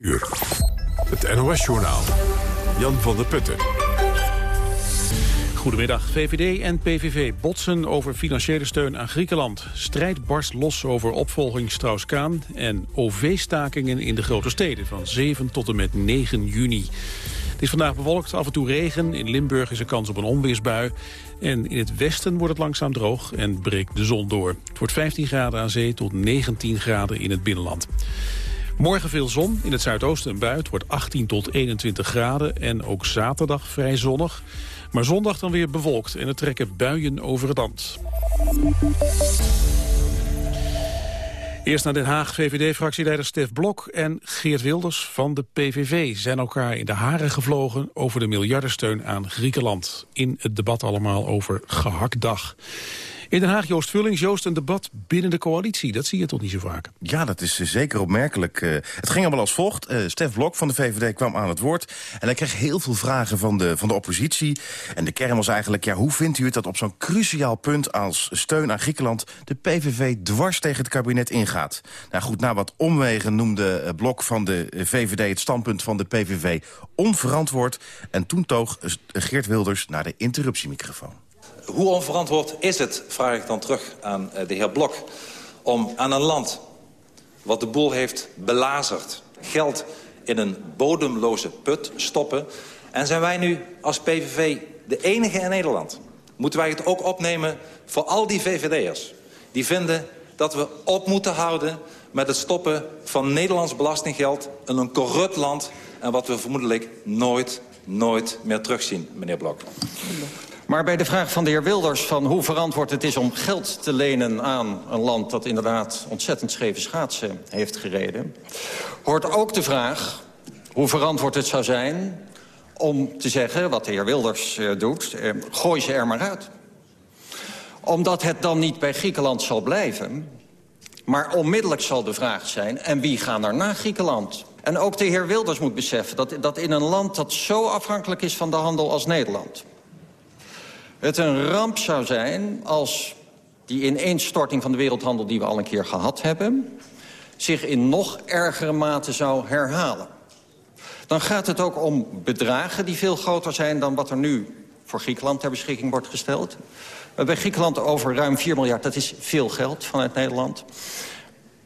Het NOS-journaal. Jan van der Putten. Goedemiddag. VVD en PVV botsen over financiële steun aan Griekenland. Strijd barst los over opvolging Strauss-Kaan... en OV-stakingen in de grote steden van 7 tot en met 9 juni. Het is vandaag bewolkt, af en toe regen. In Limburg is er kans op een onweersbui. En in het westen wordt het langzaam droog en breekt de zon door. Het wordt 15 graden aan zee tot 19 graden in het binnenland. Morgen veel zon, in het zuidoosten een bui. Wordt 18 tot 21 graden en ook zaterdag vrij zonnig. Maar zondag dan weer bewolkt en er trekken buien over het land. Eerst naar Den Haag. VVD-fractieleider Stef Blok en Geert Wilders van de PVV... zijn elkaar in de haren gevlogen over de miljardensteun aan Griekenland. In het debat allemaal over gehaktdag. In Den Haag, Joost Vullings. Joost, een debat binnen de coalitie. Dat zie je toch niet zo vaak? Ja, dat is eh, zeker opmerkelijk. Uh, het ging allemaal als volgt. Uh, Stef Blok van de VVD kwam aan het woord. En hij kreeg heel veel vragen van de, van de oppositie. En de kern was eigenlijk, ja, hoe vindt u het dat op zo'n cruciaal punt... als steun aan Griekenland de PVV dwars tegen het kabinet ingaat? Nou goed, na wat omwegen noemde Blok van de VVD... het standpunt van de PVV onverantwoord. En toen toog Geert Wilders naar de interruptiemicrofoon. Hoe onverantwoord is het, vraag ik dan terug aan eh, de heer Blok... om aan een land wat de boel heeft belazerd... geld in een bodemloze put stoppen... en zijn wij nu als PVV de enige in Nederland... moeten wij het ook opnemen voor al die VVD'ers... die vinden dat we op moeten houden met het stoppen van Nederlands belastinggeld... in een corrupt land en wat we vermoedelijk nooit, nooit meer terugzien, meneer Blok. Maar bij de vraag van de heer Wilders van hoe verantwoord het is om geld te lenen aan een land dat inderdaad ontzettend scheve schaatsen heeft gereden, hoort ook de vraag hoe verantwoord het zou zijn om te zeggen, wat de heer Wilders uh, doet, uh, gooi ze er maar uit. Omdat het dan niet bij Griekenland zal blijven, maar onmiddellijk zal de vraag zijn, en wie gaan er naar Griekenland? En ook de heer Wilders moet beseffen dat, dat in een land dat zo afhankelijk is van de handel als Nederland het een ramp zou zijn als die ineenstorting van de wereldhandel... die we al een keer gehad hebben, zich in nog ergere mate zou herhalen. Dan gaat het ook om bedragen die veel groter zijn... dan wat er nu voor Griekenland ter beschikking wordt gesteld. We hebben Griekenland over ruim 4 miljard. Dat is veel geld vanuit Nederland.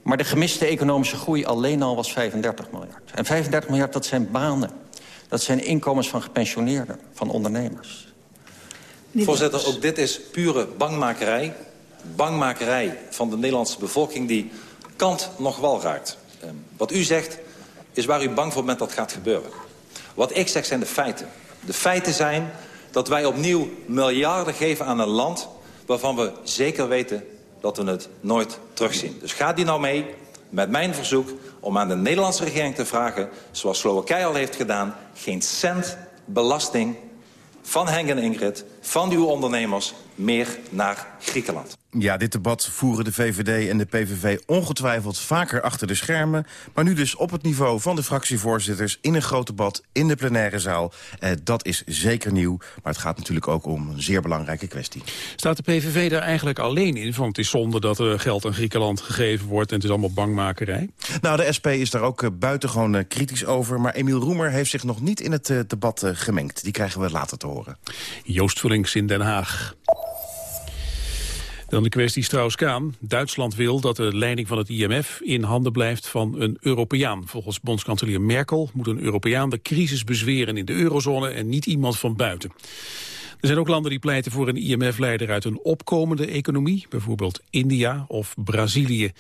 Maar de gemiste economische groei alleen al was 35 miljard. En 35 miljard, dat zijn banen. Dat zijn inkomens van gepensioneerden, van ondernemers. Voorzitter, ook dit is pure bangmakerij. Bangmakerij van de Nederlandse bevolking die kant nog wel raakt. Uh, wat u zegt is waar u bang voor bent dat gaat gebeuren. Wat ik zeg zijn de feiten. De feiten zijn dat wij opnieuw miljarden geven aan een land... waarvan we zeker weten dat we het nooit terugzien. Dus ga die nou mee met mijn verzoek om aan de Nederlandse regering te vragen... zoals Slowakije al heeft gedaan, geen cent belasting van Henk en Ingrid, van uw ondernemers, meer naar Griekenland. Ja, dit debat voeren de VVD en de PVV ongetwijfeld vaker achter de schermen. Maar nu dus op het niveau van de fractievoorzitters in een groot debat in de plenaire zaal. Eh, dat is zeker nieuw, maar het gaat natuurlijk ook om een zeer belangrijke kwestie. Staat de PVV daar eigenlijk alleen in? Want het is zonde dat er geld aan Griekenland gegeven wordt en het is allemaal bangmakerij. Nou, de SP is daar ook uh, buitengewoon uh, kritisch over. Maar Emiel Roemer heeft zich nog niet in het uh, debat gemengd. Die krijgen we later te horen. Joost Vullings in Den Haag. Dan de kwestie Strauss-Kaan. Duitsland wil dat de leiding van het IMF in handen blijft van een Europeaan. Volgens bondskanselier Merkel moet een Europeaan de crisis bezweren in de eurozone en niet iemand van buiten. Er zijn ook landen die pleiten voor een IMF-leider uit een opkomende economie, bijvoorbeeld India of Brazilië.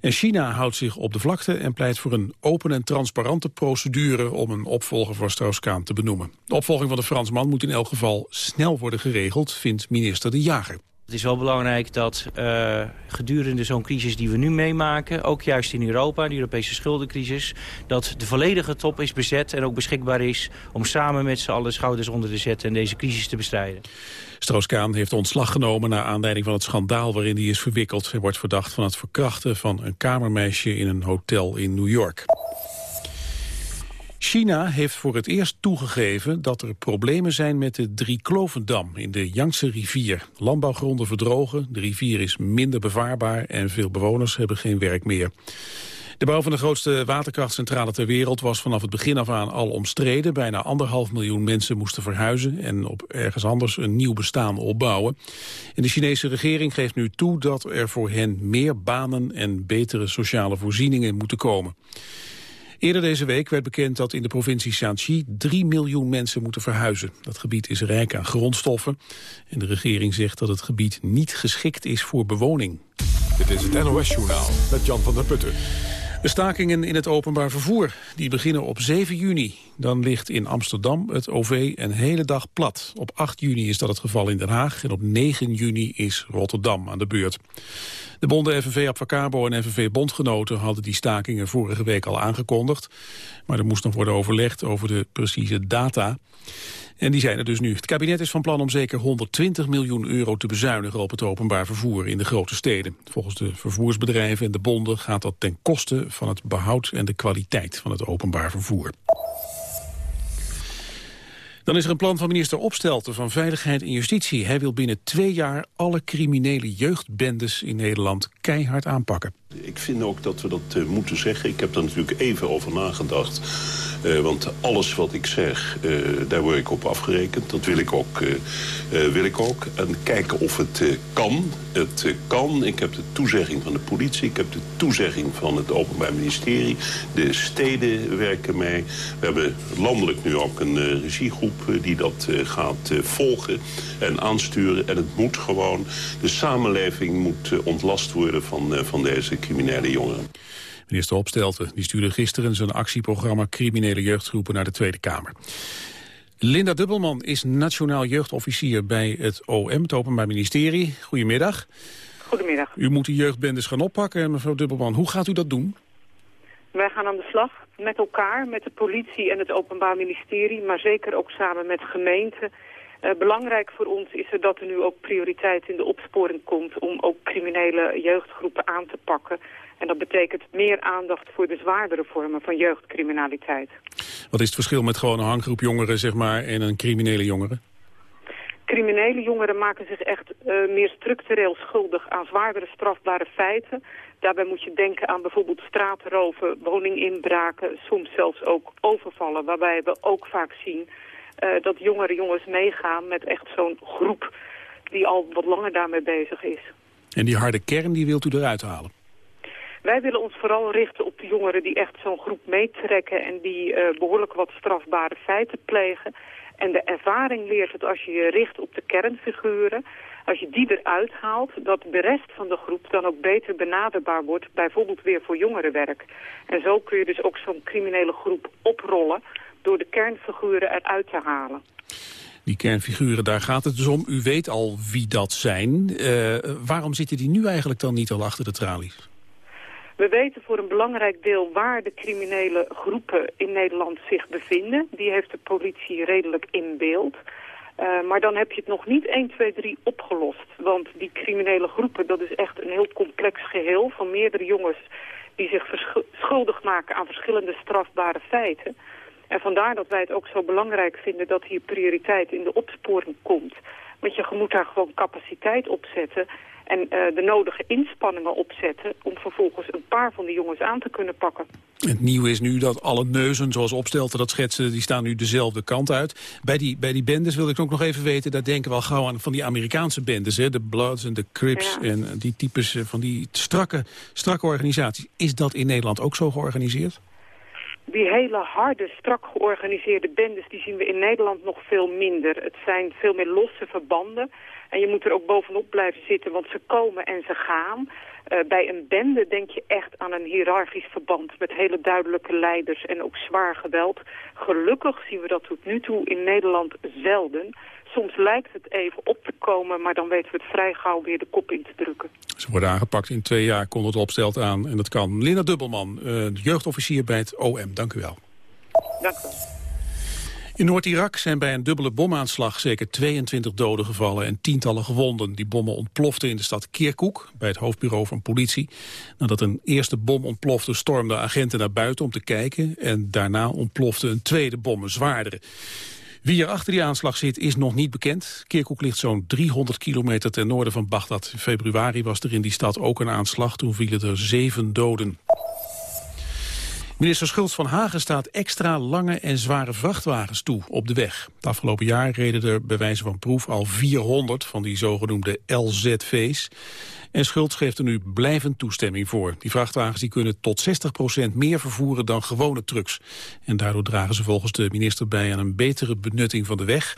En China houdt zich op de vlakte en pleit voor een open en transparante procedure om een opvolger voor Strauss-Kaan te benoemen. De opvolging van de Fransman moet in elk geval snel worden geregeld, vindt minister De Jager. Het is wel belangrijk dat uh, gedurende zo'n crisis die we nu meemaken... ook juist in Europa, de Europese schuldencrisis... dat de volledige top is bezet en ook beschikbaar is... om samen met z'n allen schouders onder te zetten en deze crisis te bestrijden. Strauss-Kaan heeft ontslag genomen naar aanleiding van het schandaal waarin hij is verwikkeld. Hij wordt verdacht van het verkrachten van een kamermeisje in een hotel in New York. China heeft voor het eerst toegegeven dat er problemen zijn met de Drieklovendam in de Yangtze rivier. Landbouwgronden verdrogen, de rivier is minder bevaarbaar en veel bewoners hebben geen werk meer. De bouw van de grootste waterkrachtcentrale ter wereld was vanaf het begin af aan al omstreden. Bijna anderhalf miljoen mensen moesten verhuizen en op ergens anders een nieuw bestaan opbouwen. En de Chinese regering geeft nu toe dat er voor hen meer banen en betere sociale voorzieningen moeten komen. Eerder deze week werd bekend dat in de provincie Shanxi 3 miljoen mensen moeten verhuizen. Dat gebied is rijk aan grondstoffen en de regering zegt dat het gebied niet geschikt is voor bewoning. Dit is het NOS-journaal met Jan van der Putten. De stakingen in het openbaar vervoer die beginnen op 7 juni. Dan ligt in Amsterdam het OV een hele dag plat. Op 8 juni is dat het geval in Den Haag en op 9 juni is Rotterdam aan de beurt. De bonden FNV Abfacabo en FNV Bondgenoten hadden die stakingen vorige week al aangekondigd. Maar er moest nog worden overlegd over de precieze data. En die zijn er dus nu. Het kabinet is van plan om zeker 120 miljoen euro te bezuinigen op het openbaar vervoer in de grote steden. Volgens de vervoersbedrijven en de bonden gaat dat ten koste van het behoud en de kwaliteit van het openbaar vervoer. Dan is er een plan van minister Opstelten van Veiligheid en Justitie. Hij wil binnen twee jaar alle criminele jeugdbendes in Nederland keihard aanpakken. Ik vind ook dat we dat uh, moeten zeggen. Ik heb er natuurlijk even over nagedacht. Uh, want alles wat ik zeg, uh, daar word ik op afgerekend. Dat wil ik ook. wil ik ook. En kijken of het kan. Het kan. Ik heb de toezegging van de politie. Ik heb de toezegging van het Openbaar Ministerie. De steden werken mee. We hebben landelijk nu ook een regiegroep die dat gaat volgen en aansturen. En het moet gewoon. De samenleving moet ontlast worden van, van deze criminele jongeren. Minister Opstelten die stuurde gisteren zijn actieprogramma Criminele Jeugdgroepen naar de Tweede Kamer. Linda Dubbelman is nationaal jeugdofficier bij het OM, het Openbaar Ministerie. Goedemiddag. Goedemiddag. U moet de jeugdbendes gaan oppakken, mevrouw Dubbelman. Hoe gaat u dat doen? Wij gaan aan de slag met elkaar, met de politie en het Openbaar Ministerie... maar zeker ook samen met gemeenten belangrijk voor ons is er dat er nu ook prioriteit in de opsporing komt om ook criminele jeugdgroepen aan te pakken. En dat betekent meer aandacht voor de zwaardere vormen van jeugdcriminaliteit. Wat is het verschil met gewoon een hanggroep jongeren zeg maar, en een criminele jongere? Criminele jongeren maken zich echt uh, meer structureel schuldig aan zwaardere strafbare feiten. Daarbij moet je denken aan bijvoorbeeld straatroven, woninginbraken, soms zelfs ook overvallen. Waarbij we ook vaak zien dat jongere jongens meegaan met echt zo'n groep die al wat langer daarmee bezig is. En die harde kern die wilt u eruit halen? Wij willen ons vooral richten op de jongeren die echt zo'n groep meetrekken... en die uh, behoorlijk wat strafbare feiten plegen. En de ervaring leert dat als je je richt op de kernfiguren... als je die eruit haalt, dat de rest van de groep dan ook beter benaderbaar wordt... bijvoorbeeld weer voor jongerenwerk. En zo kun je dus ook zo'n criminele groep oprollen door de kernfiguren eruit te halen. Die kernfiguren, daar gaat het dus om. U weet al wie dat zijn. Uh, waarom zitten die nu eigenlijk dan niet al achter de tralies? We weten voor een belangrijk deel waar de criminele groepen in Nederland zich bevinden. Die heeft de politie redelijk in beeld. Uh, maar dan heb je het nog niet 1, 2, 3 opgelost. Want die criminele groepen, dat is echt een heel complex geheel van meerdere jongens die zich schuldig maken aan verschillende strafbare feiten. En vandaar dat wij het ook zo belangrijk vinden dat hier prioriteit in de opsporing komt. Want je moet daar gewoon capaciteit op zetten en uh, de nodige inspanningen opzetten om vervolgens een paar van die jongens aan te kunnen pakken. Het nieuwe is nu dat alle neuzen, zoals Opstelten dat schetsen, die staan nu dezelfde kant uit. Bij die, bij die bendes wil ik ook nog even weten, daar denken we al gauw aan van die Amerikaanse bendes, hè, de Bloods en de Crips ja. en die types van die strakke, strakke organisaties. Is dat in Nederland ook zo georganiseerd? Die hele harde, strak georganiseerde bendes, die zien we in Nederland nog veel minder. Het zijn veel meer losse verbanden. En je moet er ook bovenop blijven zitten, want ze komen en ze gaan. Uh, bij een bende denk je echt aan een hiërarchisch verband met hele duidelijke leiders en ook zwaar geweld. Gelukkig zien we dat tot nu toe in Nederland zelden. Soms lijkt het even op te komen, maar dan weten we het vrij gauw weer de kop in te drukken. Ze worden aangepakt in twee jaar, kon het opstelt aan en dat kan. Linda Dubbelman, uh, jeugdofficier bij het OM, dank u wel. Dank u wel. In Noord-Irak zijn bij een dubbele bomaanslag zeker 22 doden gevallen en tientallen gewonden. Die bommen ontploften in de stad Kirkuk, bij het hoofdbureau van politie. Nadat een eerste bom ontplofte, stormden agenten naar buiten om te kijken. En daarna ontplofte een tweede bom, een zwaardere. Wie er achter die aanslag zit is nog niet bekend. Kirkuk ligt zo'n 300 kilometer ten noorden van Bagdad. In februari was er in die stad ook een aanslag. Toen vielen er zeven doden. Minister Schultz van Hagen staat extra lange en zware vrachtwagens toe op de weg. Het afgelopen jaar reden er bij wijze van proef al 400 van die zogenoemde LZV's. En Schultz geeft er nu blijvend toestemming voor. Die vrachtwagens die kunnen tot 60% meer vervoeren dan gewone trucks. En daardoor dragen ze volgens de minister bij aan een betere benutting van de weg,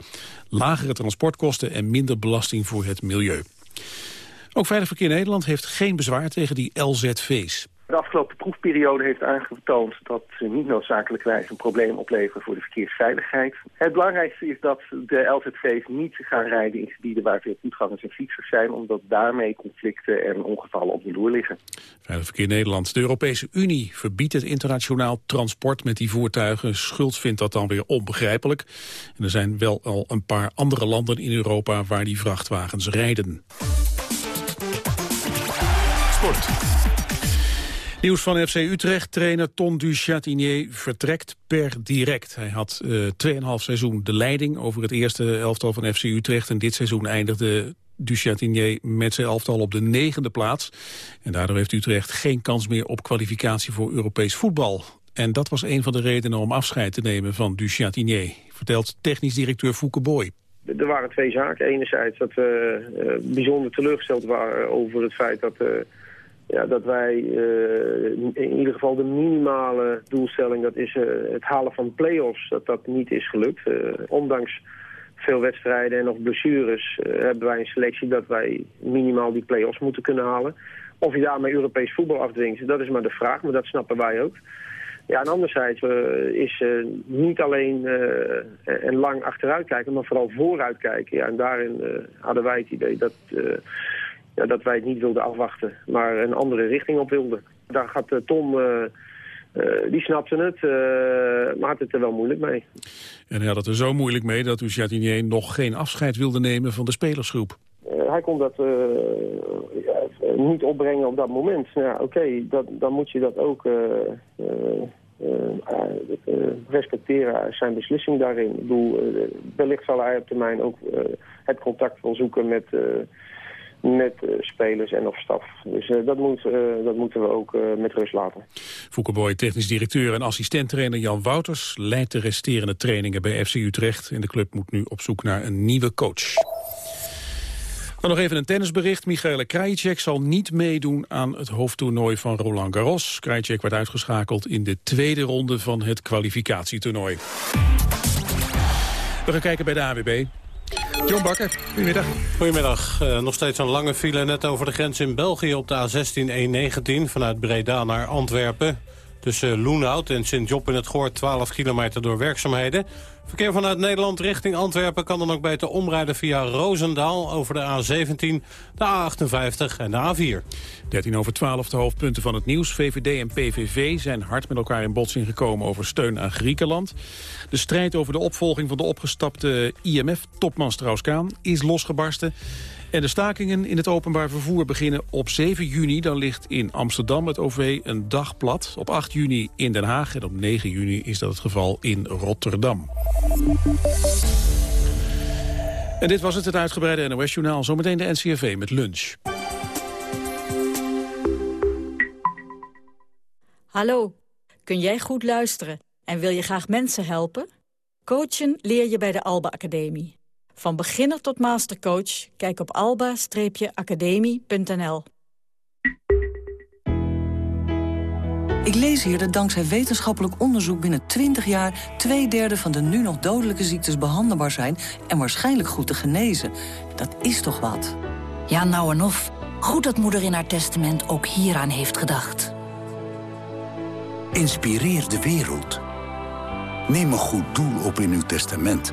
lagere transportkosten en minder belasting voor het milieu. Ook Veilig Verkeer Nederland heeft geen bezwaar tegen die LZV's. De afgelopen proefperiode heeft aangetoond dat ze niet noodzakelijkwijs een probleem opleveren voor de verkeersveiligheid. Het belangrijkste is dat de LZV's niet gaan rijden in gebieden waar veel voetgangers en fietsers zijn, omdat daarmee conflicten en ongevallen op de loer liggen. Veilig Verkeer Nederland. De Europese Unie verbiedt het internationaal transport met die voertuigen. Schultz vindt dat dan weer onbegrijpelijk. En er zijn wel al een paar andere landen in Europa waar die vrachtwagens rijden. Sport. Nieuws van FC Utrecht. Trainer Ton du Chatinier vertrekt per direct. Hij had uh, 2,5 seizoen de leiding over het eerste elftal van FC Utrecht. En dit seizoen eindigde du Chatinier met zijn elftal op de negende plaats. En daardoor heeft Utrecht geen kans meer op kwalificatie voor Europees voetbal. En dat was een van de redenen om afscheid te nemen van du Chatinier. Vertelt technisch directeur Fouke Boy. Er waren twee zaken. Enerzijds dat we uh, bijzonder teleurgesteld waren over het feit dat... ja, dat wij uh, in ieder geval de minimale doelstelling, dat is uh, het halen van play-offs, dat dat niet is gelukt. Uh, ondanks veel wedstrijden en nog blessures hebben wij een selectie dat wij minimaal die play-offs moeten kunnen halen. Of je daarmee Europees voetbal afdwingt, dat is maar de vraag, maar dat snappen wij ook. Ja, en anderzijds is niet alleen en lang achteruit kijken, maar vooral vooruit kijken. Ja, en daarin hadden wij het idee dat ja, dat wij het niet wilden afwachten, maar een andere richting op wilden. Daar gaat uh, Tom, uh, uh, die snapte het, maar had het er wel moeilijk mee. En hij had het er zo moeilijk mee dat Jatinier nog geen afscheid wilde nemen van de spelersgroep. hij kon dat ja, niet opbrengen op dat moment. Nou, Oké, okay, dan moet je dat ook respecteren, zijn beslissing daarin. Ik bedoel, wellicht zal hij op termijn ook het contact wel zoeken met met uh, spelers en of staf. Dus uh, dat, moet, uh, dat moeten we ook met rust laten. Foukeboy, technisch directeur en assistenttrainer Jan Wouters... leidt de resterende trainingen bij FC Utrecht. En de club moet nu op zoek naar een nieuwe coach. Dan nog even een tennisbericht. Michaela Krajicek zal niet meedoen aan het hoofdtoernooi van Roland Garros. Krajicek werd uitgeschakeld in de tweede ronde van het kwalificatietoernooi. We gaan kijken bij de AWB. John Bakker, goedemiddag. Goedemiddag. Uh, nog steeds een lange file net over de grens in België op de A16-119 vanuit Breda naar Antwerpen. Tussen Loenhout en Sint-Job in het Goor 12 kilometer door werkzaamheden. Verkeer vanuit Nederland richting Antwerpen kan dan ook beter omrijden via Roosendaal over de A17, de A58 en de A4. 13 over 12 de hoofdpunten van het nieuws. VVD en PVV zijn hard met elkaar in botsing gekomen over steun aan Griekenland. De strijd over de opvolging van de opgestapte IMF-topman Strauss-Kaan is losgebarsten. En de stakingen in het openbaar vervoer beginnen op 7 juni. Dan ligt in Amsterdam het OV een dag plat. Op 8 juni in Den Haag en op 9 juni is dat het geval in Rotterdam. En dit was het, het uitgebreide NOS-journaal. Zometeen de NCRV met lunch. Hallo, kun jij goed luisteren en wil je graag mensen helpen? Coachen leer je bij de Alba Academie. Van beginner tot mastercoach, kijk op alba-academie.nl. Ik lees hier dat dankzij wetenschappelijk onderzoek binnen 20 jaar... twee derde van de nu nog dodelijke ziektes behandelbaar zijn... en waarschijnlijk goed te genezen. Dat is toch wat? Ja, nou en of. Goed dat moeder in haar testament ook hieraan heeft gedacht. Inspireer de wereld. Neem een goed doel op in uw testament...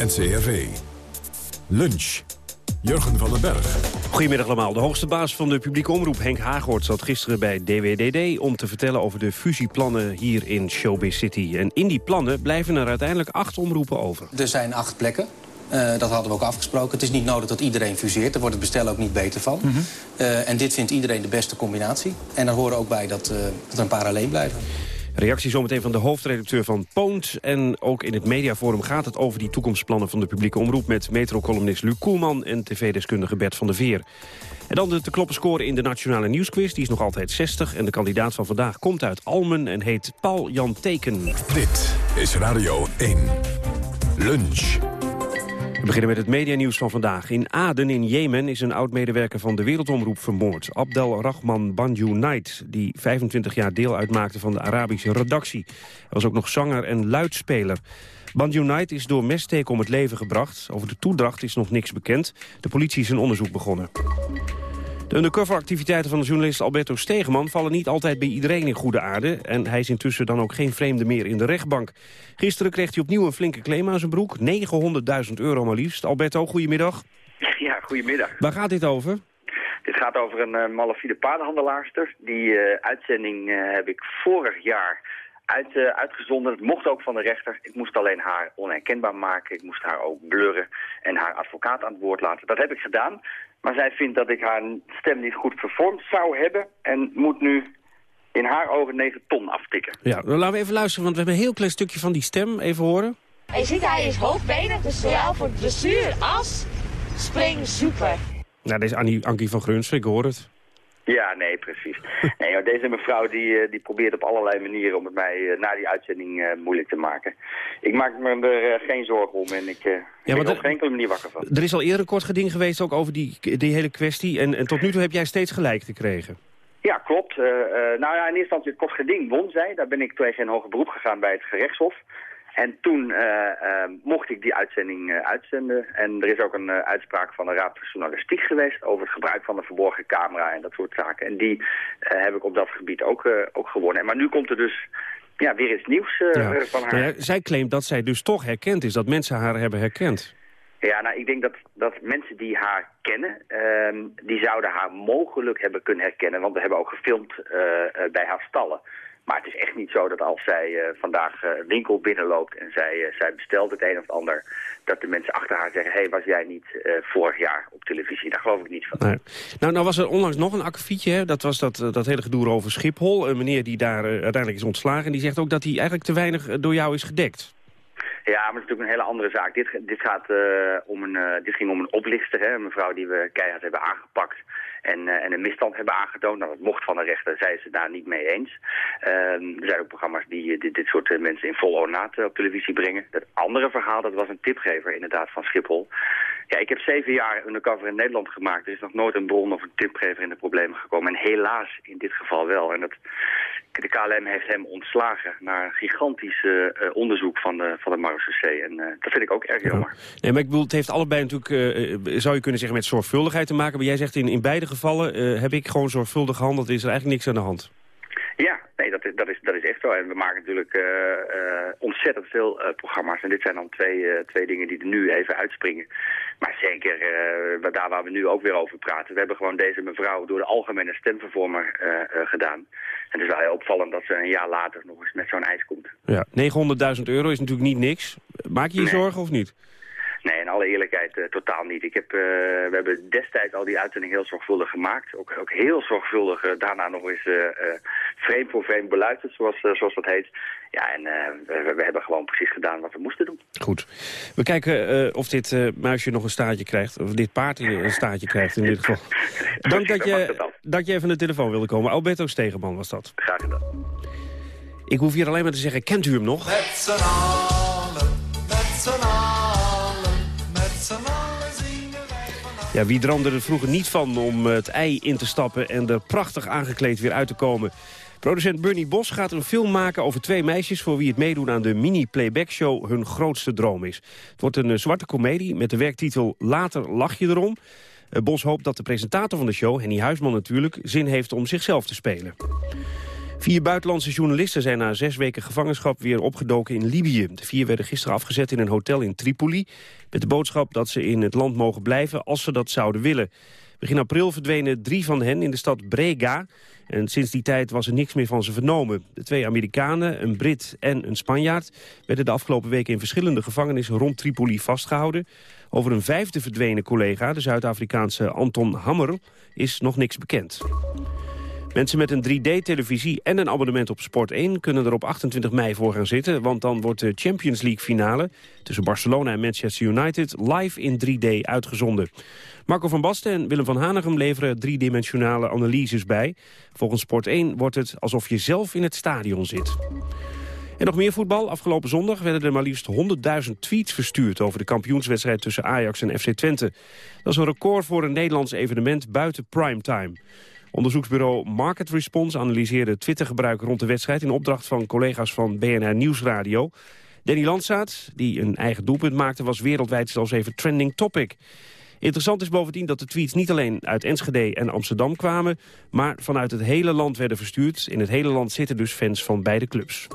NCRV. Lunch. Jurgen van den Berg. Goedemiddag allemaal. De hoogste baas van de publieke omroep, Henk Haaghoort... zat gisteren bij DWDD om te vertellen over de fusieplannen hier in Showbiz City. En in die plannen blijven er uiteindelijk acht omroepen over. Er zijn acht plekken. Uh, dat hadden we ook afgesproken. Het is niet nodig dat iedereen fuseert. Daar wordt het bestel ook niet beter van. Mm -hmm. uh, en dit vindt iedereen de beste combinatie. En er horen ook bij dat, uh, dat er een paar alleen blijven. Reactie zometeen van de hoofdredacteur van Poont. En ook in het mediaforum gaat het over die toekomstplannen van de publieke omroep... met metrocolumnist Luc Koelman en tv-deskundige Bert van der Veer. En dan de te kloppen score in de Nationale Nieuwsquiz. Die is nog altijd 60. En de kandidaat van vandaag komt uit Almen en heet Paul Jan Teken. Dit is Radio 1. Lunch. We beginnen met het medianieuws van vandaag. In Aden in Jemen is een oud-medewerker van de Wereldomroep vermoord. Abdel Rahman Banju Knight, die 25 jaar deel uitmaakte van de Arabische redactie. Hij was ook nog zanger en luidspeler. Banju Knight is door messteken om het leven gebracht. Over de toedracht is nog niks bekend. De politie is een onderzoek begonnen. De undercover-activiteiten van de journalist Alberto Stegeman... vallen niet altijd bij iedereen in goede aarde. En hij is intussen dan ook geen vreemde meer in de rechtbank. Gisteren kreeg hij opnieuw een flinke claim aan zijn broek. 900.000 euro maar liefst. Alberto, goedemiddag. Ja, goedemiddag. Waar gaat dit over? Dit gaat over een uh, malafide paardenhandelaarster. Die uh, uitzending uh, heb ik vorig jaar uit, uitgezonden. Het mocht ook van de rechter. Ik moest alleen haar onherkenbaar maken. Ik moest haar ook blurren en haar advocaat aan het woord laten. Dat heb ik gedaan. Maar zij vindt dat ik haar stem niet goed vervormd zou hebben... en moet nu in haar ogen 9 ton aftikken. Ja, dan laten we even luisteren, want we hebben een heel klein stukje van die stem. Even horen. Je ziet, hij is hoogbenig, dus zowel voor dressuur als spring super. Nou, deze Annie, Ankie van Grunsven, ik hoor het. Ja, nee, precies. Nee, deze mevrouw die, die probeert op allerlei manieren om het mij uh, na die uitzending uh, moeilijk te maken. Ik maak me er geen zorgen om en ik, ja, ben er op geen enkele manier wakker van. Er is al eerder een kort geding geweest ook over die, die hele kwestie. En, en tot nu toe heb jij steeds gelijk gekregen. Ja, klopt. nou ja, in eerste instantie het kort geding won zij. Daar ben ik twee geen hoger beroep gegaan bij het gerechtshof. En toen uh, uh, mocht ik die uitzending uh, uitzenden. En er is ook een uitspraak van de Raad voor Journalistiek geweest... over het gebruik van de verborgen camera en dat soort zaken. En die heb ik op dat gebied ook, ook gewonnen. Maar nu komt er dus ja, weer iets nieuws ja. van haar. Ja, zij claimt dat zij dus toch herkend is, dat mensen haar hebben herkend. Ja, nou, ik denk dat, dat mensen die haar kennen, uh, die zouden haar mogelijk hebben kunnen herkennen. Want we hebben ook gefilmd bij haar stallen. Maar het is echt niet zo dat als zij uh, vandaag uh, winkel binnenloopt en zij, uh, zij bestelt het een of het ander... dat de mensen achter haar zeggen, hé, hey, was jij niet vorig jaar op televisie? Daar geloof ik niet van. Nee. Nou, nou was er onlangs nog een akkefietje, hè? dat was dat, dat hele gedoe over Schiphol. Een meneer die daar uiteindelijk is ontslagen, en die zegt ook dat hij eigenlijk te weinig door jou is gedekt. Ja, maar het is natuurlijk een hele andere zaak. Dit, dit, gaat, om een, dit ging om een oplichter, hè? een mevrouw die we keihard hebben aangepakt en, uh, en een misstand hebben aangetoond. Nou, dat mocht van de rechter, zij is het daar niet mee eens. Uh, er zijn ook programma's die dit, dit soort mensen in vol ornaat op televisie brengen. Dat andere verhaal, dat was een tipgever inderdaad van Schiphol. Ja, ik heb zeven jaar undercover in Nederland gemaakt. Er is nog nooit een bron of een tipgever in de problemen gekomen. En helaas in dit geval wel. En dat, de KLM heeft hem ontslagen naar een gigantisch uh, onderzoek van de, van de. En uh, dat vind ik ook erg jammer. Ja. Nee, maar ik bedoel, het heeft allebei natuurlijk, zou je kunnen zeggen, met zorgvuldigheid te maken. Maar jij zegt in, in beide gevallen heb ik gewoon zorgvuldig gehandeld. Is er eigenlijk niks aan de hand. Ja, nee, dat is, dat, is, dat is echt zo. En we maken natuurlijk uh, uh, ontzettend veel uh, programma's. En dit zijn dan twee, twee dingen die er nu even uitspringen. Maar zeker daar waar we nu ook weer over praten. We hebben gewoon deze mevrouw door de algemene stemvervormer gedaan. En het is wel heel opvallend dat ze een jaar later nog eens met zo'n eis komt. Ja, 900.000 euro is natuurlijk niet niks. Maak je je nee. zorgen of niet? Nee, in alle eerlijkheid uh, totaal niet. Ik heb, uh, we hebben destijds al die uitzending heel zorgvuldig gemaakt. Ook, ook heel zorgvuldig uh, daarna nog eens frame voor frame beluisterd, zoals, zoals dat heet. Ja, en we, we, hebben gewoon precies gedaan wat we moesten doen. Goed. We kijken of dit muisje nog een staartje krijgt. Of dit paard een staartje krijgt in dit geval. Dank dat je, dat je even aan de telefoon wilde komen. Alberto Stegeman was dat. Graag gedaan. Ik hoef hier alleen maar te zeggen, kent u hem nog? Ja, wie droomde er vroeger niet van om het ei in te stappen... en er prachtig aangekleed weer uit te komen? Producent Bernie Bos gaat een film maken over twee meisjes... voor wie het meedoen aan de mini-playback-show hun grootste droom is. Het wordt een eh, zwarte komedie met de werktitel Later lach je erom. Eh, Bos hoopt dat de presentator van de show, Henny Huisman natuurlijk... zin heeft om zichzelf te spelen. Vier buitenlandse journalisten zijn na zes weken gevangenschap weer opgedoken in Libië. De vier werden gisteren afgezet in een hotel in Tripoli... met de boodschap dat ze in het land mogen blijven als ze dat zouden willen. Begin april verdwenen drie van hen in de stad Brega... en sinds die tijd was er niks meer van ze vernomen. De twee Amerikanen, een Brit en een Spanjaard... werden de afgelopen weken in verschillende gevangenissen rond Tripoli vastgehouden. Over een vijfde verdwenen collega, de Zuid-Afrikaanse Anton Hammer, is nog niks bekend. Mensen met een 3D-televisie en een abonnement op Sport 1... kunnen er op 28 mei voor gaan zitten... want dan wordt de Champions League-finale... tussen Barcelona en Manchester United live in 3D uitgezonden. Marco van Basten en Willem van Hanegem leveren driedimensionale analyses bij. Volgens Sport 1 wordt het alsof je zelf in het stadion zit. En nog meer voetbal. Afgelopen zondag werden er maar liefst 100.000 tweets verstuurd... over de kampioenswedstrijd tussen Ajax en FC Twente. Dat is een record voor een Nederlands evenement buiten primetime. Onderzoeksbureau Market Response analyseerde Twittergebruik rond de wedstrijd... in opdracht van collega's van BNR Nieuwsradio. Danny Landsaat, die een eigen doelpunt maakte... was wereldwijd zelfs even trending topic. Interessant is bovendien dat de tweets niet alleen uit Enschede en Amsterdam kwamen... maar vanuit het hele land werden verstuurd. In het hele land zitten dus fans van beide clubs.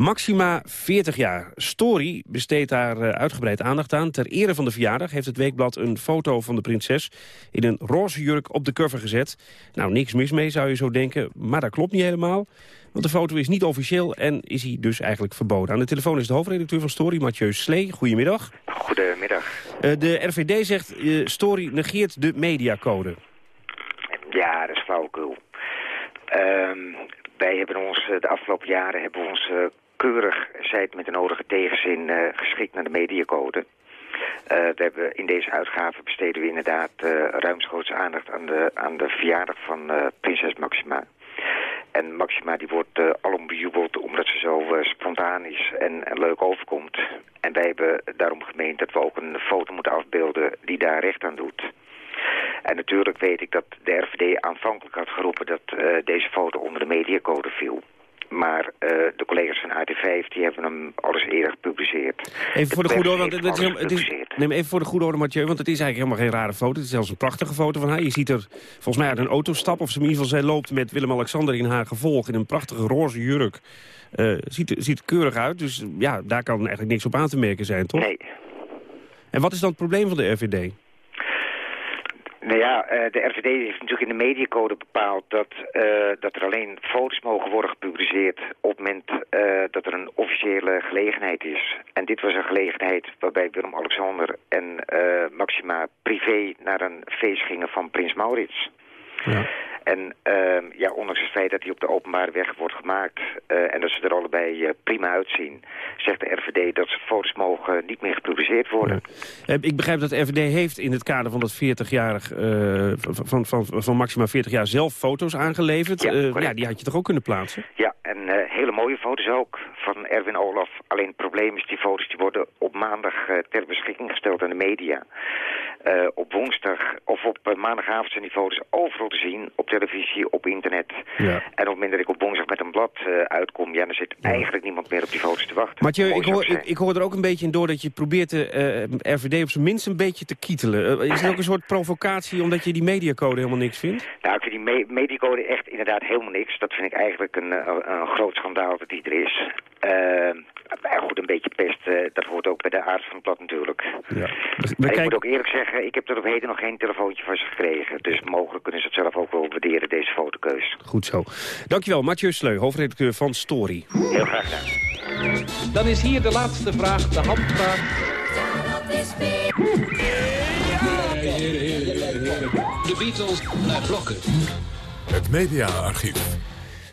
Maxima 40 jaar. Story besteedt daar eh, uitgebreid aandacht aan. Ter ere van de verjaardag heeft het weekblad een foto van de prinses... in een roze jurk op de cover gezet. Nou, niks mis mee zou je zo denken, maar dat klopt niet helemaal. Want de foto is niet officieel en is hij dus eigenlijk verboden. Aan de telefoon is de hoofdredacteur van Story, Mathieu Slee. Goedemiddag. Goedemiddag. Uh, de RVD zegt, uh, Story negeert de mediacode. Ja, dat is flauwekul. Uh, wij hebben ons de afgelopen jaren hebben we ons keurig, zij het met de nodige tegenzin, uh, geschikt naar de mediacode. Uh, we hebben in deze uitgave besteden we inderdaad uh, ruimschoots aandacht aan de, aan de verjaardag van prinses Maxima. En Maxima die wordt uh, alom bejubeld omdat ze zo spontaan is en, en, leuk overkomt. En wij hebben daarom gemeend dat we ook een foto moeten afbeelden die daar recht aan doet. En natuurlijk weet ik dat de RVD aanvankelijk had geroepen dat deze foto onder de mediacode viel. Maar uh, de collega's van AT5 die hebben hem al eens eerder gepubliceerd. Even voor de goede orde, want het is, het is, neem even voor de goede orde, Mathieu, want het is eigenlijk helemaal geen rare foto. Het is zelfs een prachtige foto van haar. Je ziet er volgens mij uit een auto stappen, of ze in ieder geval zij loopt met Willem-Alexander in haar gevolg in een prachtige roze jurk. Uh, ziet, ziet er keurig uit, dus ja, daar kan eigenlijk niks op aan te merken zijn, toch? Nee. En wat is dan het probleem van de RVD? Nou ja, uh, de RVD heeft natuurlijk in de mediacode bepaald dat, uh, dat er alleen foto's mogen worden gepubliceerd op het moment uh, dat er een officiële gelegenheid is. En dit was een gelegenheid waarbij Willem-Alexander en Maxima privé naar een feest gingen van Prins Maurits. Ja. En uh, ja, ondanks het feit dat hij op de openbare weg wordt gemaakt... Uh, en dat ze er allebei uh, prima uitzien... zegt de RVD dat ze foto's mogen niet meer gepubliceerd worden. Ja. Ik begrijp dat de RVD heeft in het kader van dat 40-jarig... Uh, van, van, van maximaal 40 jaar zelf foto's aangeleverd. Ja, ja, die had je toch ook kunnen plaatsen? Ja, en hele mooie foto's ook van Erwin Olaf. Alleen het probleem is, die foto's die worden op maandag ter beschikking gesteld aan de media. op woensdag of op maandagavond zijn die foto's overal te zien... op televisie, op internet. Ja. En op het moment dat ik op woensdag met een blad uh, uitkom... ja, dan zit ja. eigenlijk niemand meer op die foto's te wachten. Mathieu, ik hoor, ik, ik, hoor er ook een beetje in door dat je probeert de uh, RVD op zijn minst een beetje te kietelen. Is het ook een soort provocatie omdat je die mediacode helemaal niks vindt? Nou, ik vind die me mediacode echt inderdaad helemaal niks. Dat vind ik eigenlijk een, een groot schandaal dat die er is. Maar goed, een beetje pest, uh, dat hoort ook bij de aard van het blad natuurlijk. Ja. Ik moet ook eerlijk zeggen, ik heb tot op heden nog geen telefoontje van ze gekregen. Dus mogelijk kunnen ze het zelf ook wel waarderen, deze fotokeus. Goed zo. Dankjewel, Mathieu Sleu, hoofdredacteur van Story. Heel graag gedaan. Dan is hier de laatste vraag, de handvraag. De Beatles naar blokken. Het mediaarchief.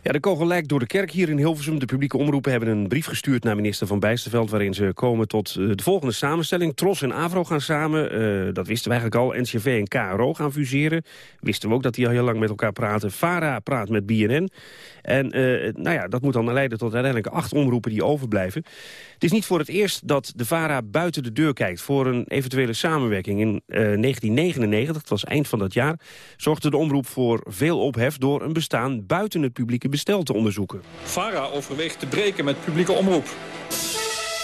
Ja, de kogel lijkt door de kerk hier in Hilversum. De publieke omroepen hebben een brief gestuurd naar minister Van Bijsterveld... waarin ze komen tot eh, de volgende samenstelling. Tros en Avro gaan samen, eh, dat wisten we eigenlijk al. NCV en KRO gaan fuseren. Wisten we ook dat die al heel lang met elkaar praten. VARA praat met BNN. En uh, nou ja, dat moet dan leiden tot uiteindelijk acht omroepen die overblijven. Het is niet voor het eerst dat de VARA buiten de deur kijkt... voor een eventuele samenwerking. In uh, 1999, dat was eind van dat jaar... zorgde de omroep voor veel ophef... door een bestaan buiten het publieke bestel te onderzoeken. VARA overweegt te breken met publieke omroep.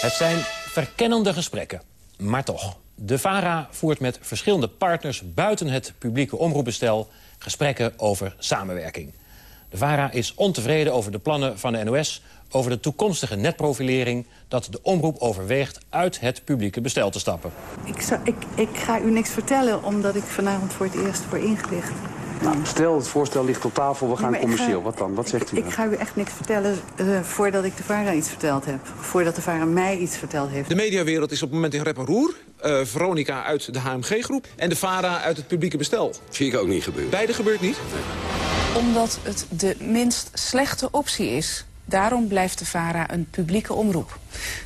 Het zijn verkennende gesprekken, maar toch. De VARA voert met verschillende partners buiten het publieke omroepbestel... gesprekken over samenwerking. De VARA is ontevreden over de plannen van de NOS... over de toekomstige netprofilering... dat de omroep overweegt uit het publieke bestel te stappen. Ik, zou, ik, ik ga u niks vertellen, omdat ik vanavond voor het eerst word ingelicht. Nou, stel, het voorstel ligt op tafel, we gaan Nee, ik commercieel. ga- Wat dan? Wat zegt u? Ik dan? ga u echt niks vertellen eh, voordat ik de VARA iets verteld heb. Voordat de VARA mij iets verteld heeft. De mediawereld is op het moment in rep en roer. Eh, Veronica uit de HMG-groep en de VARA uit het publieke bestel. Zie ik ook niet gebeuren. Beide gebeurt niet. Omdat het de minst slechte optie is. Daarom blijft de VARA een publieke omroep.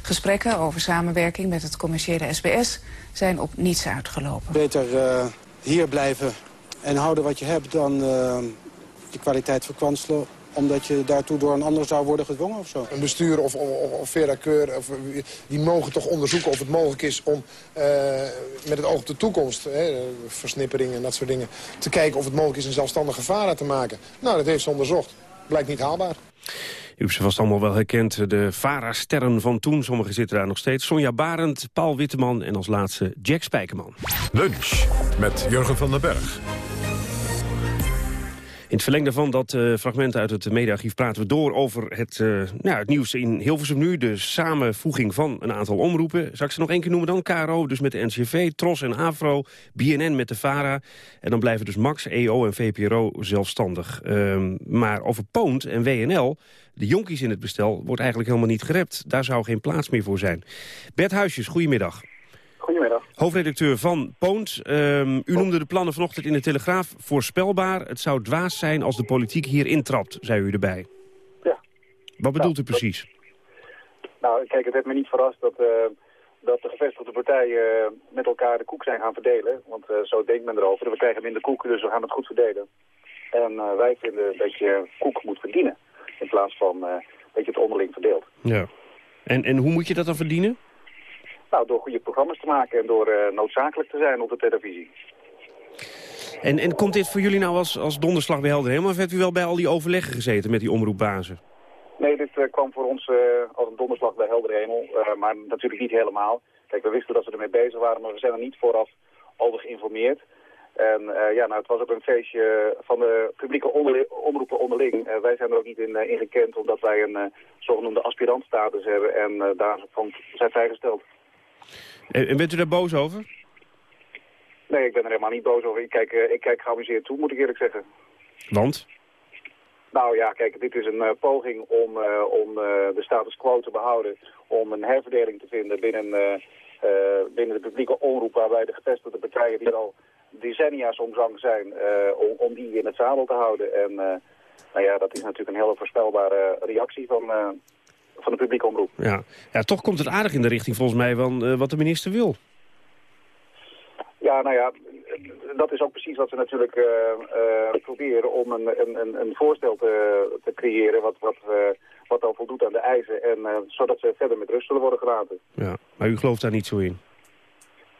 Gesprekken over samenwerking met het commerciële SBS zijn op niets uitgelopen. Beter eh, hier blijven en houden wat je hebt dan eh, je kwaliteit verkwanselen omdat je daartoe door een ander zou worden gedwongen of zo. Een bestuur of, of, of Vera Keur, of, die mogen toch onderzoeken of het mogelijk is om eh, met het oog op de toekomst, hè, versnippering en dat soort dingen, te kijken of het mogelijk is een zelfstandige VARA te maken. Nou, dat heeft ze onderzocht. Blijkt niet haalbaar. U hebt ze vast allemaal wel herkend, de VARA-sterren van toen. Sommigen zitten daar nog steeds. Sonja Barend, Paul Witteman en als laatste Jack Spijkerman. Lunch met Jurgen van den Berg. In het verlengde van dat eh, fragment uit het mediaarchief praten we door over het, eh, nou, het nieuws in Hilversum nu. De samenvoeging van een aantal omroepen. Zal ik ze nog één keer noemen dan? KRO, dus met de NCV, TROS en AVRO, BNN met de VARA. En dan blijven dus Max, EO en VPRO zelfstandig. Ehm, maar over Poont en WNL, de jonkies in het bestel, wordt eigenlijk helemaal niet gerept. Daar zou geen plaats meer voor zijn. Bert Huisjes, goedemiddag. Goedemiddag. Hoofdredacteur van Poont. Ehm, u noemde de plannen vanochtend in de Telegraaf voorspelbaar. Het zou dwaas zijn als de politiek hier intrapt, zei u erbij. Ja. Wat bedoelt u precies? Nou, kijk, het heeft me niet verrast dat, eh, dat de gevestigde partijen eh, met elkaar de koek zijn gaan verdelen. Want eh, zo denkt men erover. We krijgen minder koek, dus we gaan het goed verdelen. En wij vinden dat je koek moet verdienen. In plaats van dat je het onderling verdeelt. Ja. En, en hoe moet je dat dan verdienen? Nou, door goede programma's te maken en door eh, noodzakelijk te zijn op de televisie. En, en komt dit voor jullie nou als, als donderslag bij helder helemaal? Of hebt u wel bij al die overleggen gezeten met die omroepbazen? Nee, dit eh, kwam voor ons eh, als een donderslag bij heldere hemel. maar natuurlijk niet helemaal. Kijk, we wisten dat ze ermee bezig waren, maar we zijn er niet vooraf over geïnformeerd. En ja, nou, het was ook een feestje van de publieke omroepen onderling. Wij zijn er ook niet in, eh, in gekend, omdat wij een zogenoemde aspirantstatus hebben. En daarvan zijn vrijgesteld. En, en bent u daar boos over? Nee, ik ben er helemaal niet boos over. Ik kijk, eh, ik kijk geamuseerd toe, moet ik eerlijk zeggen. Want? Nou ja, kijk, dit is een eh, poging om, eh, om de status quo te behouden. Om een herverdeling te vinden binnen, binnen de publieke omroep... waarbij de gevestigde partijen die al decennia omzang zijn... eh, om, om die in het zadel te houden. En nou ja, dat is natuurlijk een hele voorspelbare reactie van, van de publieke omroep. Ja. ja, toch komt het aardig in de richting volgens mij van eh, wat de minister wil. Ja, nou ja, dat is ook precies wat we natuurlijk eh, eh, proberen om een, een, een, een voorstel te, te creëren wat, wat, wat dan voldoet aan de eisen. En zodat ze verder met rust zullen worden gelaten. Ja. Maar u gelooft daar niet zo in?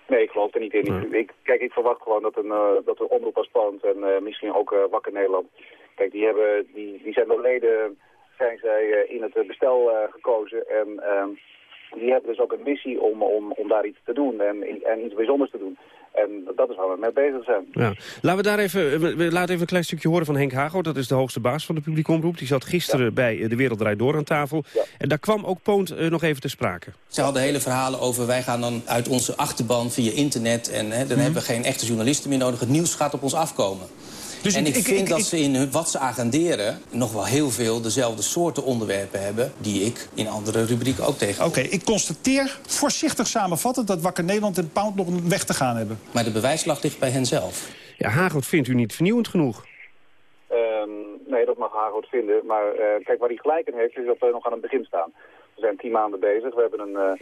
Nee, ik geloof er niet in. Ik, ik- kijk, ik verwacht gewoon dat een, dat de omroep als Poont en misschien ook Wakker Nederland... Kijk, die, hebben, die, die zijn door leden zijn zij eh, in het eh, bestel eh, gekozen. En ehm, die hebben dus ook een missie om, om, om daar iets te doen en, en iets bijzonders te doen. En dat is waar we mee bezig zijn. Ja. Laten we daar even, we, we laten even een klein stukje horen van Henk Hago. Dat is de hoogste baas van de publieke omroep. Die zat gisteren bij De Wereld Draait Door aan tafel. En daar kwam ook Poont nog even te sprake. Ze hadden hele verhalen over wij gaan dan uit onze achterban via internet... en hè, dan hebben we geen echte journalisten meer nodig. Het nieuws gaat op ons afkomen. En ik, ik- vind ik- dat ik- ze in hun, wat ze agenderen... nog wel heel veel dezelfde soorten onderwerpen hebben... die ik in andere rubrieken ook tegenkom. Oké, ik constateer voorzichtig samenvattend dat Wakker Nederland en Pound nog een weg te gaan hebben. Maar de bewijslag ligt bij hen zelf. Ja, Hago vindt u niet vernieuwend genoeg. Ehm, nee, dat mag wordt vinden. Maar eh, kijk, waar hij gelijk in heeft, is dat we nog aan het begin staan. We zijn tien maanden bezig. We hebben een...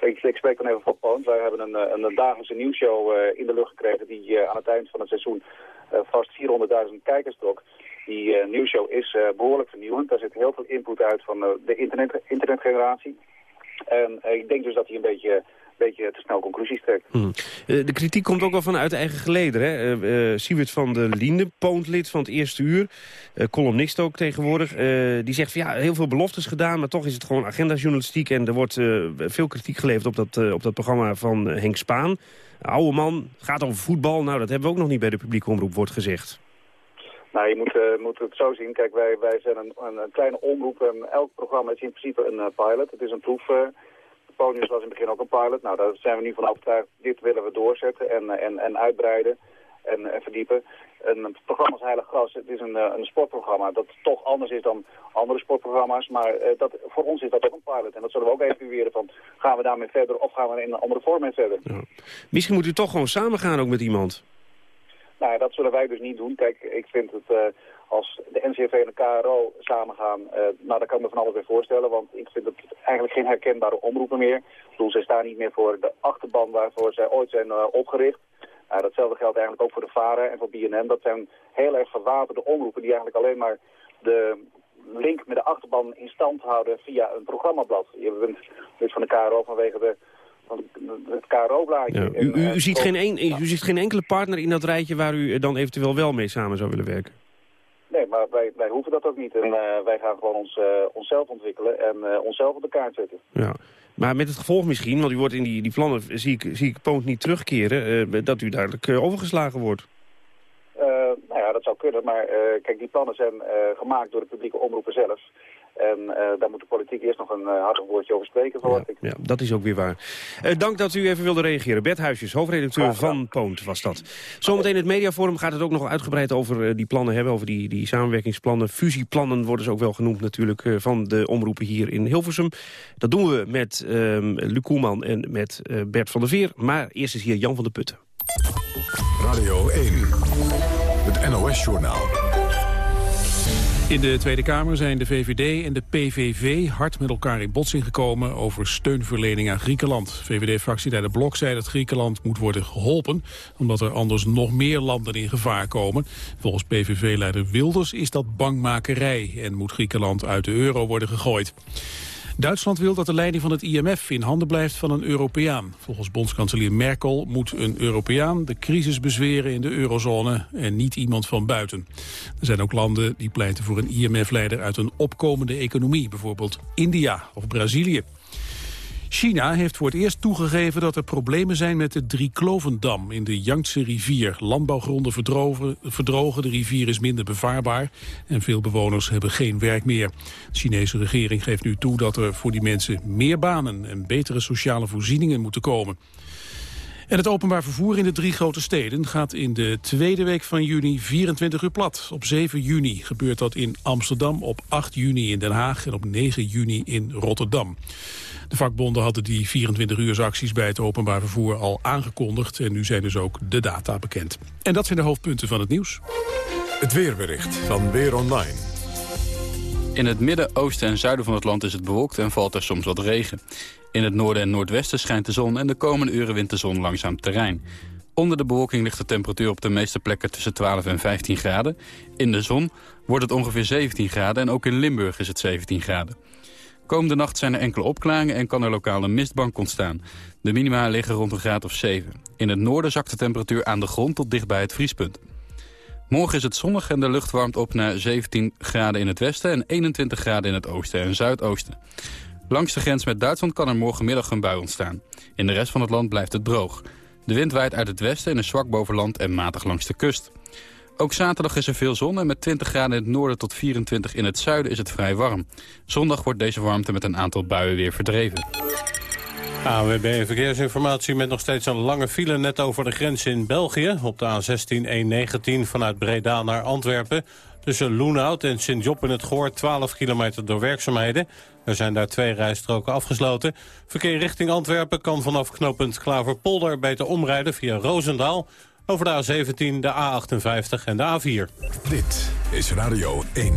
Ik, ik, spreek dan even van Poont. Wij hebben een, een, een dagelijkse nieuwsshow in de lucht gekregen die aan het eind van het seizoen vast 400.000 kijkers trok. Die nieuwsshow is behoorlijk vernieuwend. Daar zit heel veel input uit van de internet, internetgeneratie. En ik denk dus dat hij een beetje beetje te snel conclusies trekt. Hmm. de kritiek komt ook wel vanuit eigen geleden. Hè? Uh, Siewert van der Liende, poontlid van het Eerste Uur, columnist ook tegenwoordig. die zegt van ja, heel veel beloftes gedaan, maar toch is het gewoon agendajournalistiek. En er wordt veel kritiek geleverd op dat, op dat programma van Henk Spaan. Oude man, gaat over voetbal. Nou, dat hebben we ook nog niet bij de publieke omroep, wordt gezegd. Nou, je moet, uh, moet het zo zien. Kijk, wij, wij zijn een, een, kleine omroep en elk programma is in principe een uh, pilot. Het is een proef, Ponius was in het begin ook een pilot. Nou, daar zijn we nu van overtuigd. Dit willen we doorzetten en, en, en uitbreiden en, en verdiepen. Een programma als Heilig Gras, het is een, eh, een sportprogramma dat toch anders is dan andere sportprogramma's. Maar uh, dat, voor ons is dat ook een pilot. En dat zullen we ook evalueren van, gaan we daarmee verder of gaan we in een andere vorm mee verder? Ja. Misschien moet u toch gewoon samen gaan ook met iemand. Nou, dat zullen wij dus niet doen. Kijk, ik vind het... Uh, als de NCV en de KRO samengaan, uh, nou, daar kan ik me van alles bij voorstellen. Want ik vind het eigenlijk geen herkenbare omroepen meer. Ik bedoel, zij staan niet meer voor de achterban waarvoor zij ooit zijn uh, opgericht. Uh, datzelfde geldt eigenlijk ook voor de VARA en voor BNN. Dat zijn heel erg verwaterde omroepen die eigenlijk alleen maar de link met de achterban in stand houden via een programmablad. Je bent dus van de KRO vanwege de het KRO-blaadje. Ja, u, u, u, ziet geen een, u ziet geen enkele partner in dat rijtje waar u dan eventueel wel mee samen zou willen werken? Nee, maar wij, wij hoeven dat ook niet. En uh, wij gaan gewoon ons, uh, onszelf ontwikkelen en uh, onszelf op de kaart zetten. Ja. Maar met het gevolg misschien, want u wordt in die, die plannen, zie ik, zie ik Poont niet terugkeren, dat u duidelijk overgeslagen wordt. nou ja, dat zou kunnen, maar kijk, die plannen zijn gemaakt door de publieke omroepen zelf. En uh, daar moet de politiek eerst nog een uh, hartig woordje over spreken, verwacht ja, ik. Ja, dat is ook weer waar. Uh, dank dat u even wilde reageren. Bert Huisjes, hoofdredacteur van Poont was dat. Zometeen in het mediaforum gaat het ook nog uitgebreid over die plannen hebben. Over die, die samenwerkingsplannen. Fusieplannen worden ze ook wel genoemd natuurlijk van de omroepen hier in Hilversum. Dat doen we met um, Luc Koelman en met Bert van der Veer. Maar eerst is hier Jan van der Putten. Radio 1, het NOS-journaal. In de Tweede Kamer zijn de VVD en de PVV hard met elkaar in botsing gekomen over steunverlening aan Griekenland. VVD-fractieleider Blok zei dat Griekenland moet worden geholpen, omdat er anders nog meer landen in gevaar komen. Volgens PVV-leider Wilders is dat bangmakerij en moet Griekenland uit de euro worden gegooid. Duitsland wil dat de leiding van het IMF in handen blijft van een Europeaan. Volgens bondskanselier Merkel moet een Europeaan de crisis bezweren in de eurozone en niet iemand van buiten. Er zijn ook landen die pleiten voor een IMF-leider uit een opkomende economie, bijvoorbeeld India of Brazilië. China heeft voor het eerst toegegeven dat er problemen zijn met de Drieklovendam in de Yangtze rivier. Landbouwgronden verdrogen, verdrogen, de rivier is minder bevaarbaar en veel bewoners hebben geen werk meer. De Chinese regering geeft nu toe dat er voor die mensen meer banen en betere sociale voorzieningen moeten komen. En het openbaar vervoer in de drie grote steden gaat in de tweede week van juni 24 uur plat. Op 7 juni gebeurt dat in Amsterdam, op 8 juni in Den Haag en op 9 juni in Rotterdam. De vakbonden hadden die 24-uursacties bij het openbaar vervoer al aangekondigd. En nu zijn dus ook de data bekend. En dat zijn de hoofdpunten van het nieuws. Het weerbericht van Weer Online. In het midden, oosten en zuiden van het land is het bewolkt en valt er soms wat regen. In het noorden en noordwesten schijnt de zon en de komende uren wint de zon langzaam terrein. Onder de bewolking ligt de temperatuur op de meeste plekken tussen 12 en 15 graden. In de zon wordt het ongeveer 17 graden en ook in Limburg is het 17 graden. Komende nacht zijn er enkele opklaringen en kan er lokaal een mistbank ontstaan. De minima liggen rond een graad of 7. In het noorden zakt de temperatuur aan de grond tot dicht bij het vriespunt. Morgen is het zonnig en de lucht warmt op naar 17 graden in het westen... en 21 graden in het oosten en zuidoosten. Langs de grens met Duitsland kan er morgenmiddag een bui ontstaan. In de rest van het land blijft het droog. De wind waait uit het westen en is zwak boven land en matig langs de kust. Ook zaterdag is er veel zon en met 20 graden in het noorden tot 24 in het zuiden is het vrij warm. Zondag wordt deze warmte met een aantal buien weer verdreven. AWB Verkeersinformatie met nog steeds een lange file net over de grens in België. Op de A16-119 vanuit Breda naar Antwerpen. Tussen Loenhout en Sint-Job in het Goor 12 kilometer door werkzaamheden. Er zijn daar twee rijstroken afgesloten. Verkeer richting Antwerpen kan vanaf knooppunt Klaverpolder beter omrijden via Roosendaal. Over de A17, de A58 en de A4. Dit is Radio 1.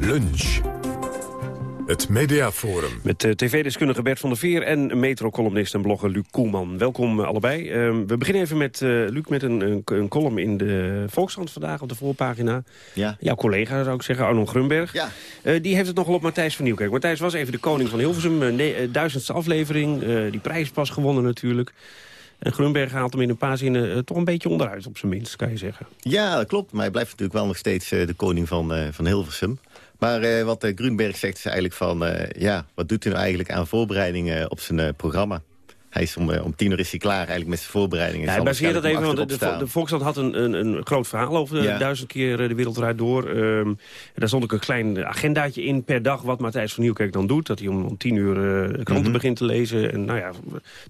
Lunch. Het Mediaforum. Met uh, tv-deskundige Bert van der Veer en metro-columnist en blogger Luc Koelman. Welkom uh, allebei. Uh, we beginnen even met uh, Luc met een, een, een, column in de Volkskrant vandaag op de voorpagina. Ja. Jouw collega zou ik zeggen, Arno Grunberg. Ja. die heeft het nogal op Matthijs van Nieuwkerk. Matthijs was even de koning van Hilversum, duizendste aflevering. die prijs pas gewonnen natuurlijk. En Grunberg haalt hem in een paar zinnen toch een beetje onderuit op zijn minst, kan je zeggen. Ja, dat klopt. Maar hij blijft natuurlijk wel nog steeds de koning van, van Hilversum. Maar wat uh, Grunberg zegt is eigenlijk van... Ja, wat doet hij nou eigenlijk aan voorbereidingen op zijn programma? Hij is om, om tien uur is hij klaar eigenlijk met zijn voorbereidingen. Ja, hij baseert dat even, want de, de, had een, een, een, groot verhaal over ja. duizend keer de wereld eruit door. Um, daar stond ook een klein agendaatje in per dag wat Matthijs van Nieuwkerk dan doet. Dat hij om, om tien uur de kranten mm -hmm. begint te lezen en nou ja,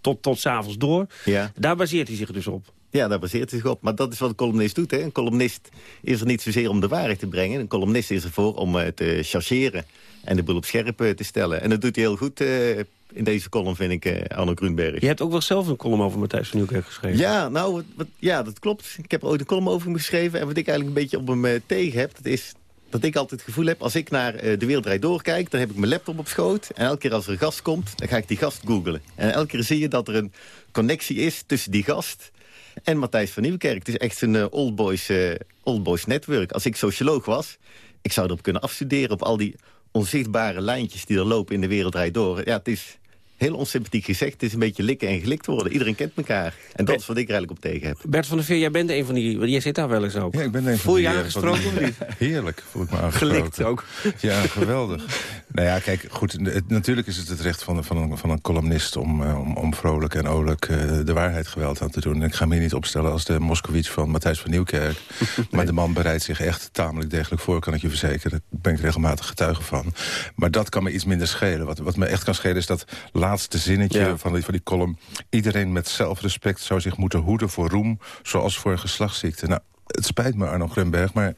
tot, tot s'avonds door. Ja. Daar baseert hij zich dus op. Ja, daar baseert hij zich op. Maar dat is wat een columnist doet. Hè. Een columnist is er niet zozeer om de waarheid te brengen. Een columnist is ervoor om uh, te chargeren en de boel op scherp uh, te stellen. En dat doet hij heel goed uh, in deze column, vind ik, Arno Grunberg. Je hebt ook wel zelf een column over Matthijs van Nieuwkerk geschreven. Ja, nou, wat, wat, ja, dat klopt. Ik heb er ooit een column over hem geschreven. En wat ik eigenlijk een beetje op hem tegen heb, dat is dat ik altijd het gevoel heb, als ik naar uh, de Wereldrijd doorkijk... dan heb ik mijn laptop op schoot. En elke keer als er een gast komt, dan ga ik die gast googlen. En elke keer zie je dat er een connectie is tussen die gast en Matthijs van Nieuwkerk. Het is echt een old, boys, old boys network. Als ik socioloog was, ik zou erop kunnen afstuderen... op al die onzichtbare lijntjes die er lopen in de wereldrijd door. Ja, het is heel onsympathiek gezegd. Het is een beetje likken en gelikt worden. Iedereen kent elkaar. En dat is wat ik er eigenlijk op tegen heb. Bert van der Veer, jij bent een van die... Want jij zit daar wel eens ook. Ja, ik ben een van voel die... je aangesproken die, of niet? Heerlijk, voel ik me aangesproken. Gelikt ook. Ja, geweldig. nou ja, kijk, goed. Het, natuurlijk is het het recht van, van, een, van een columnist... om, om, om vrolijk en olijk uh, de waarheid geweld aan te doen. En ik ga me hier niet opstellen als de Moskowitz van Matthijs van Nieuwkerk. nee. Maar de man bereidt zich echt tamelijk degelijk voor, kan ik je verzekeren. Daar ben ik regelmatig getuige van. Maar dat kan me iets minder schelen. Wat, wat me echt kan schelen is dat laatste zinnetje... Ja van die, van die column... iedereen met zelfrespect zou zich moeten hoeden voor roem... zoals voor geslachtsziekte. Nou, het spijt me, Arno Grunberg, maar...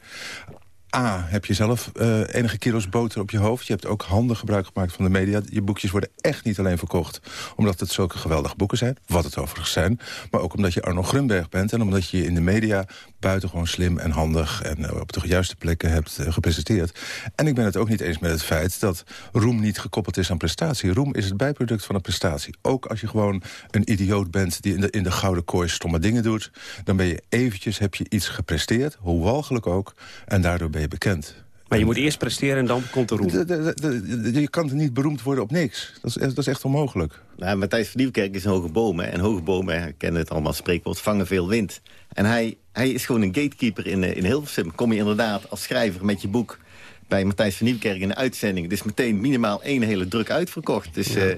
A, heb je zelf uh, enige kilo's boter op je hoofd. Je hebt ook handig gebruik gemaakt van de media. Je boekjes worden echt niet alleen verkocht... omdat het zulke geweldige boeken zijn, wat het overigens zijn... maar ook omdat je Arno Grunberg bent... en omdat je je in de media buitengewoon slim en handig... en uh, op de juiste plekken hebt uh, gepresenteerd. En ik ben het ook niet eens met het feit dat roem niet gekoppeld is aan prestatie. Roem is het bijproduct van een prestatie. Ook als je gewoon een idioot bent die in de, in de gouden kooi stomme dingen doet... dan ben je eventjes, heb je iets gepresteerd, hoe walgelijk ook... en daardoor ben je bekend. Maar je moet eerst presteren en dan komt de roem. De, de, de, je kan niet beroemd worden op niks. Dat is, dat is echt onmogelijk. Nou, Matthijs van Nieuwkerk is een hoge boom. Hè? En hoge bomen, kennen het allemaal spreekwoord, vangen veel wind. En hij, hij is gewoon een gatekeeper in, in Hilversum. Kom je inderdaad als schrijver met je boek bij Matthijs van Nieuwkerk in de uitzending. Dus meteen minimaal één hele druk uitverkocht. Dus... Ja. Uh,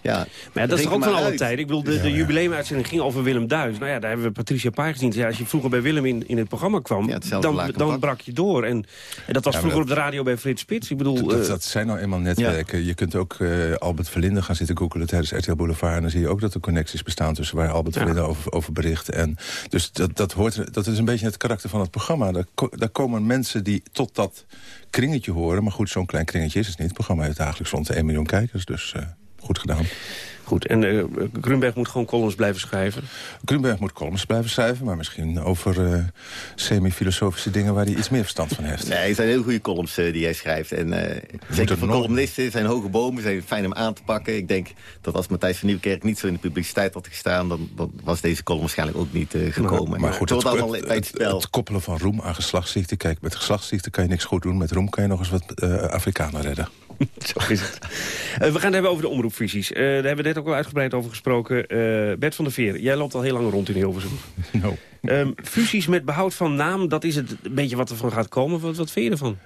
ja, maar ja, dat is toch ook van alle tijd. Ik bedoel, de, de jubileumuitzending ging over Willem Duis. Nou ja, daar hebben we Patricia Paar gezien. Ja, als je vroeger bij Willem in, in het programma kwam, ja, dan, dan brak je door. En, en dat was ja, vroeger dat, op de radio bij Frits Spits. Ik bedoel, dat, uh, dat zijn nou eenmaal netwerken. Je kunt ook uh, Albert Verlinde gaan zitten googelen tijdens RTL Boulevard. En dan zie je ook dat er connecties bestaan tussen waar Albert Verlinde over, over bericht. En dus dat, dat, hoort, dat is een beetje het karakter van het programma. Daar, daar komen mensen die tot dat kringetje horen. Maar goed, zo'n klein kringetje is het niet. Het programma heeft dagelijks rond de 1 miljoen kijkers. Dus goed gedaan. Goed, en uh, Grunberg moet gewoon columns blijven schrijven? Grunberg moet columns blijven schrijven, maar misschien over uh, semi-filosofische dingen waar hij iets meer verstand van heeft. Nee, het zijn heel goede columns uh, die hij schrijft. En uh, zeker voor columnisten zijn hoge bomen, zijn fijn om aan te pakken. Ik denk dat als Matthijs van Nieuwkerk niet zo in de publiciteit had gestaan, dan, dan was deze column waarschijnlijk ook niet gekomen. Maar, maar goed, het, het, allemaal bij het, spel. het, koppelen van roem aan geslachtsziekten. Kijk, met geslachtsziekten kan je niks goed doen. Met roem kan je nog eens wat Afrikanen redden. Zo is het. Uh, we gaan het hebben over de omroepvisies. Uh, daar hebben we net ook al uitgebreid over gesproken. Uh, Bert van der Veer, jij loopt al heel lang rond in Hilversum. No. Um, fusies met behoud van naam, dat is het een beetje wat er van gaat komen. Wat, wat vind je ervan?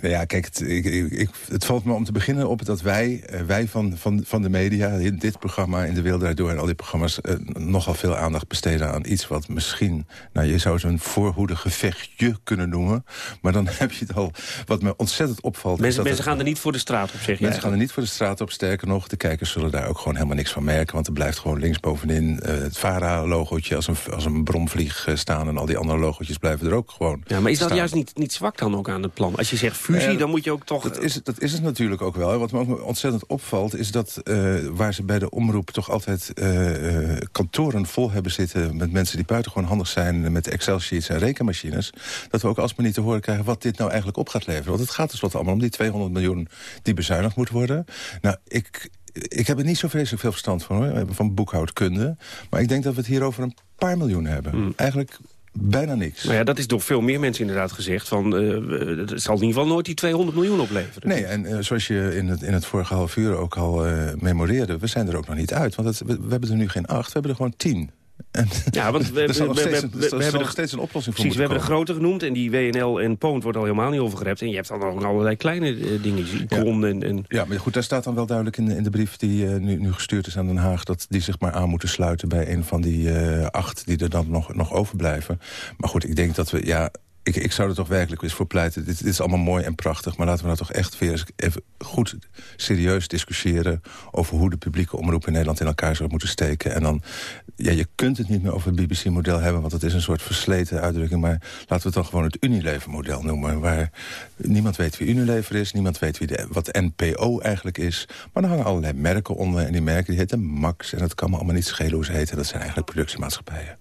Nou ja, kijk, het, ik, ik, het valt me om te beginnen op dat wij, wij van, van, van de media... in dit programma, in de Wereld Door en al die programma's... Uh, nogal veel aandacht besteden aan iets wat misschien... nou, je zou zo'n voorhoede gevechtje kunnen noemen. Maar dan heb je het al... Wat me ontzettend opvalt... Mensen, mensen het, gaan er niet voor de straat op, zeg je Mensen gaan er niet voor de straat op, sterker nog. De kijkers zullen daar ook gewoon helemaal niks van merken... want er blijft gewoon linksbovenin uh, het VARA-logootje... Als een, als een bromvlieg staan en al die andere logootjes blijven er ook gewoon Ja, maar is dat staan. juist niet, niet zwak dan ook aan het plan? Als je zegt fusie, dan moet je ook toch... Dat is, dat is het natuurlijk ook wel. Wat me ook ontzettend opvalt, is dat uh, waar ze bij de omroep... toch altijd uh, kantoren vol hebben zitten met mensen die buitengewoon handig zijn... met Excel-sheets en rekenmachines... dat we ook alsmaar niet te horen krijgen wat dit nou eigenlijk op gaat leveren. Want het gaat tenslotte allemaal om die 200 miljoen die bezuinigd moet worden. Nou, ik, ik heb er niet zo vreselijk veel verstand van, hoor, van boekhoudkunde. Maar ik denk dat we het hier over een paar miljoen hebben. Hmm. Eigenlijk bijna niks. Nou ja, dat is door veel meer mensen inderdaad gezegd. Van, uh, het zal in ieder geval nooit die 200 miljoen opleveren. Nee, en uh, zoals je in het, in het vorige half uur ook al uh, memoreerde... we zijn er ook nog niet uit. Want het, we, we, hebben er nu geen acht, we hebben er gewoon tien. Ja, want we, nog we, we, hebben nog er- steeds een oplossing voor Precies, we hebben de grote genoemd. En die WNL en Poont wordt al helemaal niet overgerept. En je hebt dan nog allerlei kleine eh, dingetjes. Kron en, en... Ja, maar goed, daar staat dan wel duidelijk in de, in de brief die eh, nu, nu gestuurd is aan Den Haag... dat die zich maar aan moeten sluiten bij een van die eh, acht die er dan nog, nog overblijven. Maar goed, ik denk dat we... Ja, ik, ik zou er toch werkelijk eens voor pleiten. Dit, dit is allemaal mooi en prachtig, maar laten we nou toch echt weer eens even goed serieus discussiëren... over hoe de publieke omroep in Nederland in elkaar zou moeten steken. En dan, ja, je kunt het niet meer over het BBC-model hebben... want het is een soort versleten uitdrukking... maar laten we het dan gewoon het Unilever-model noemen... waar niemand weet wie Unilever is, niemand weet wie de, wat NPO eigenlijk is... maar er hangen allerlei merken onder en die merken die heten Max... en het kan me allemaal niet schelen hoe ze heten. Dat zijn eigenlijk productiemaatschappijen.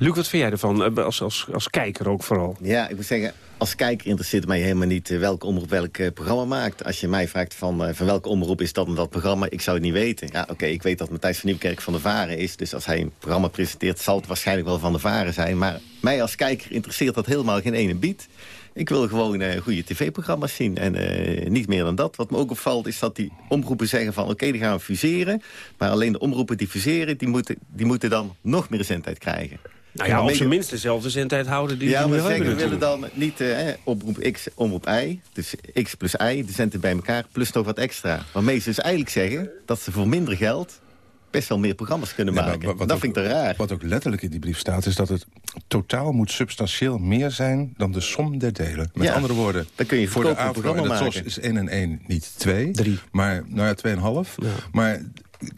Luc, wat vind jij ervan? Eh, Als, als, als kijker ook vooral. Ja, ik moet zeggen, als kijker interesseert mij helemaal niet eh, welke omroep welk eh, programma maakt. Als je mij vraagt van, van welke omroep is dat en dat programma, ik zou het niet weten. Ja, oké, ik weet dat Matthijs van Nieuwkerk van de Varen is. Dus als hij een programma presenteert, zal het waarschijnlijk wel van de Varen zijn. Maar mij als kijker interesseert dat helemaal geen ene bied. Ik wil gewoon eh, goede tv-programma's zien en niet meer dan dat. Wat me ook opvalt is dat die omroepen zeggen van... oké, die gaan we fuseren. Maar alleen de omroepen die fuseren, die moeten, die moeten dan nog meer zendtijd krijgen. Nou ja, op zijn minst dezelfde zendtijd houden die ja, we zeggen, we willen dan niet eh, hè, omroep X, omroep Y. Dus X plus Y, de centen bij elkaar, plus nog wat extra. Waarmee ze dus eigenlijk zeggen dat ze voor minder geld best wel meer programma's kunnen Ja, maar maken. dat ook- vind ik te raar. Wat ook letterlijk in die brief staat... is dat het totaal moet substantieel meer zijn dan de som der delen. Met Ja, andere woorden, dan kun je voor de AVRO en de is 1 en 1 niet 2. Maar, nou ja, 2,5. Maar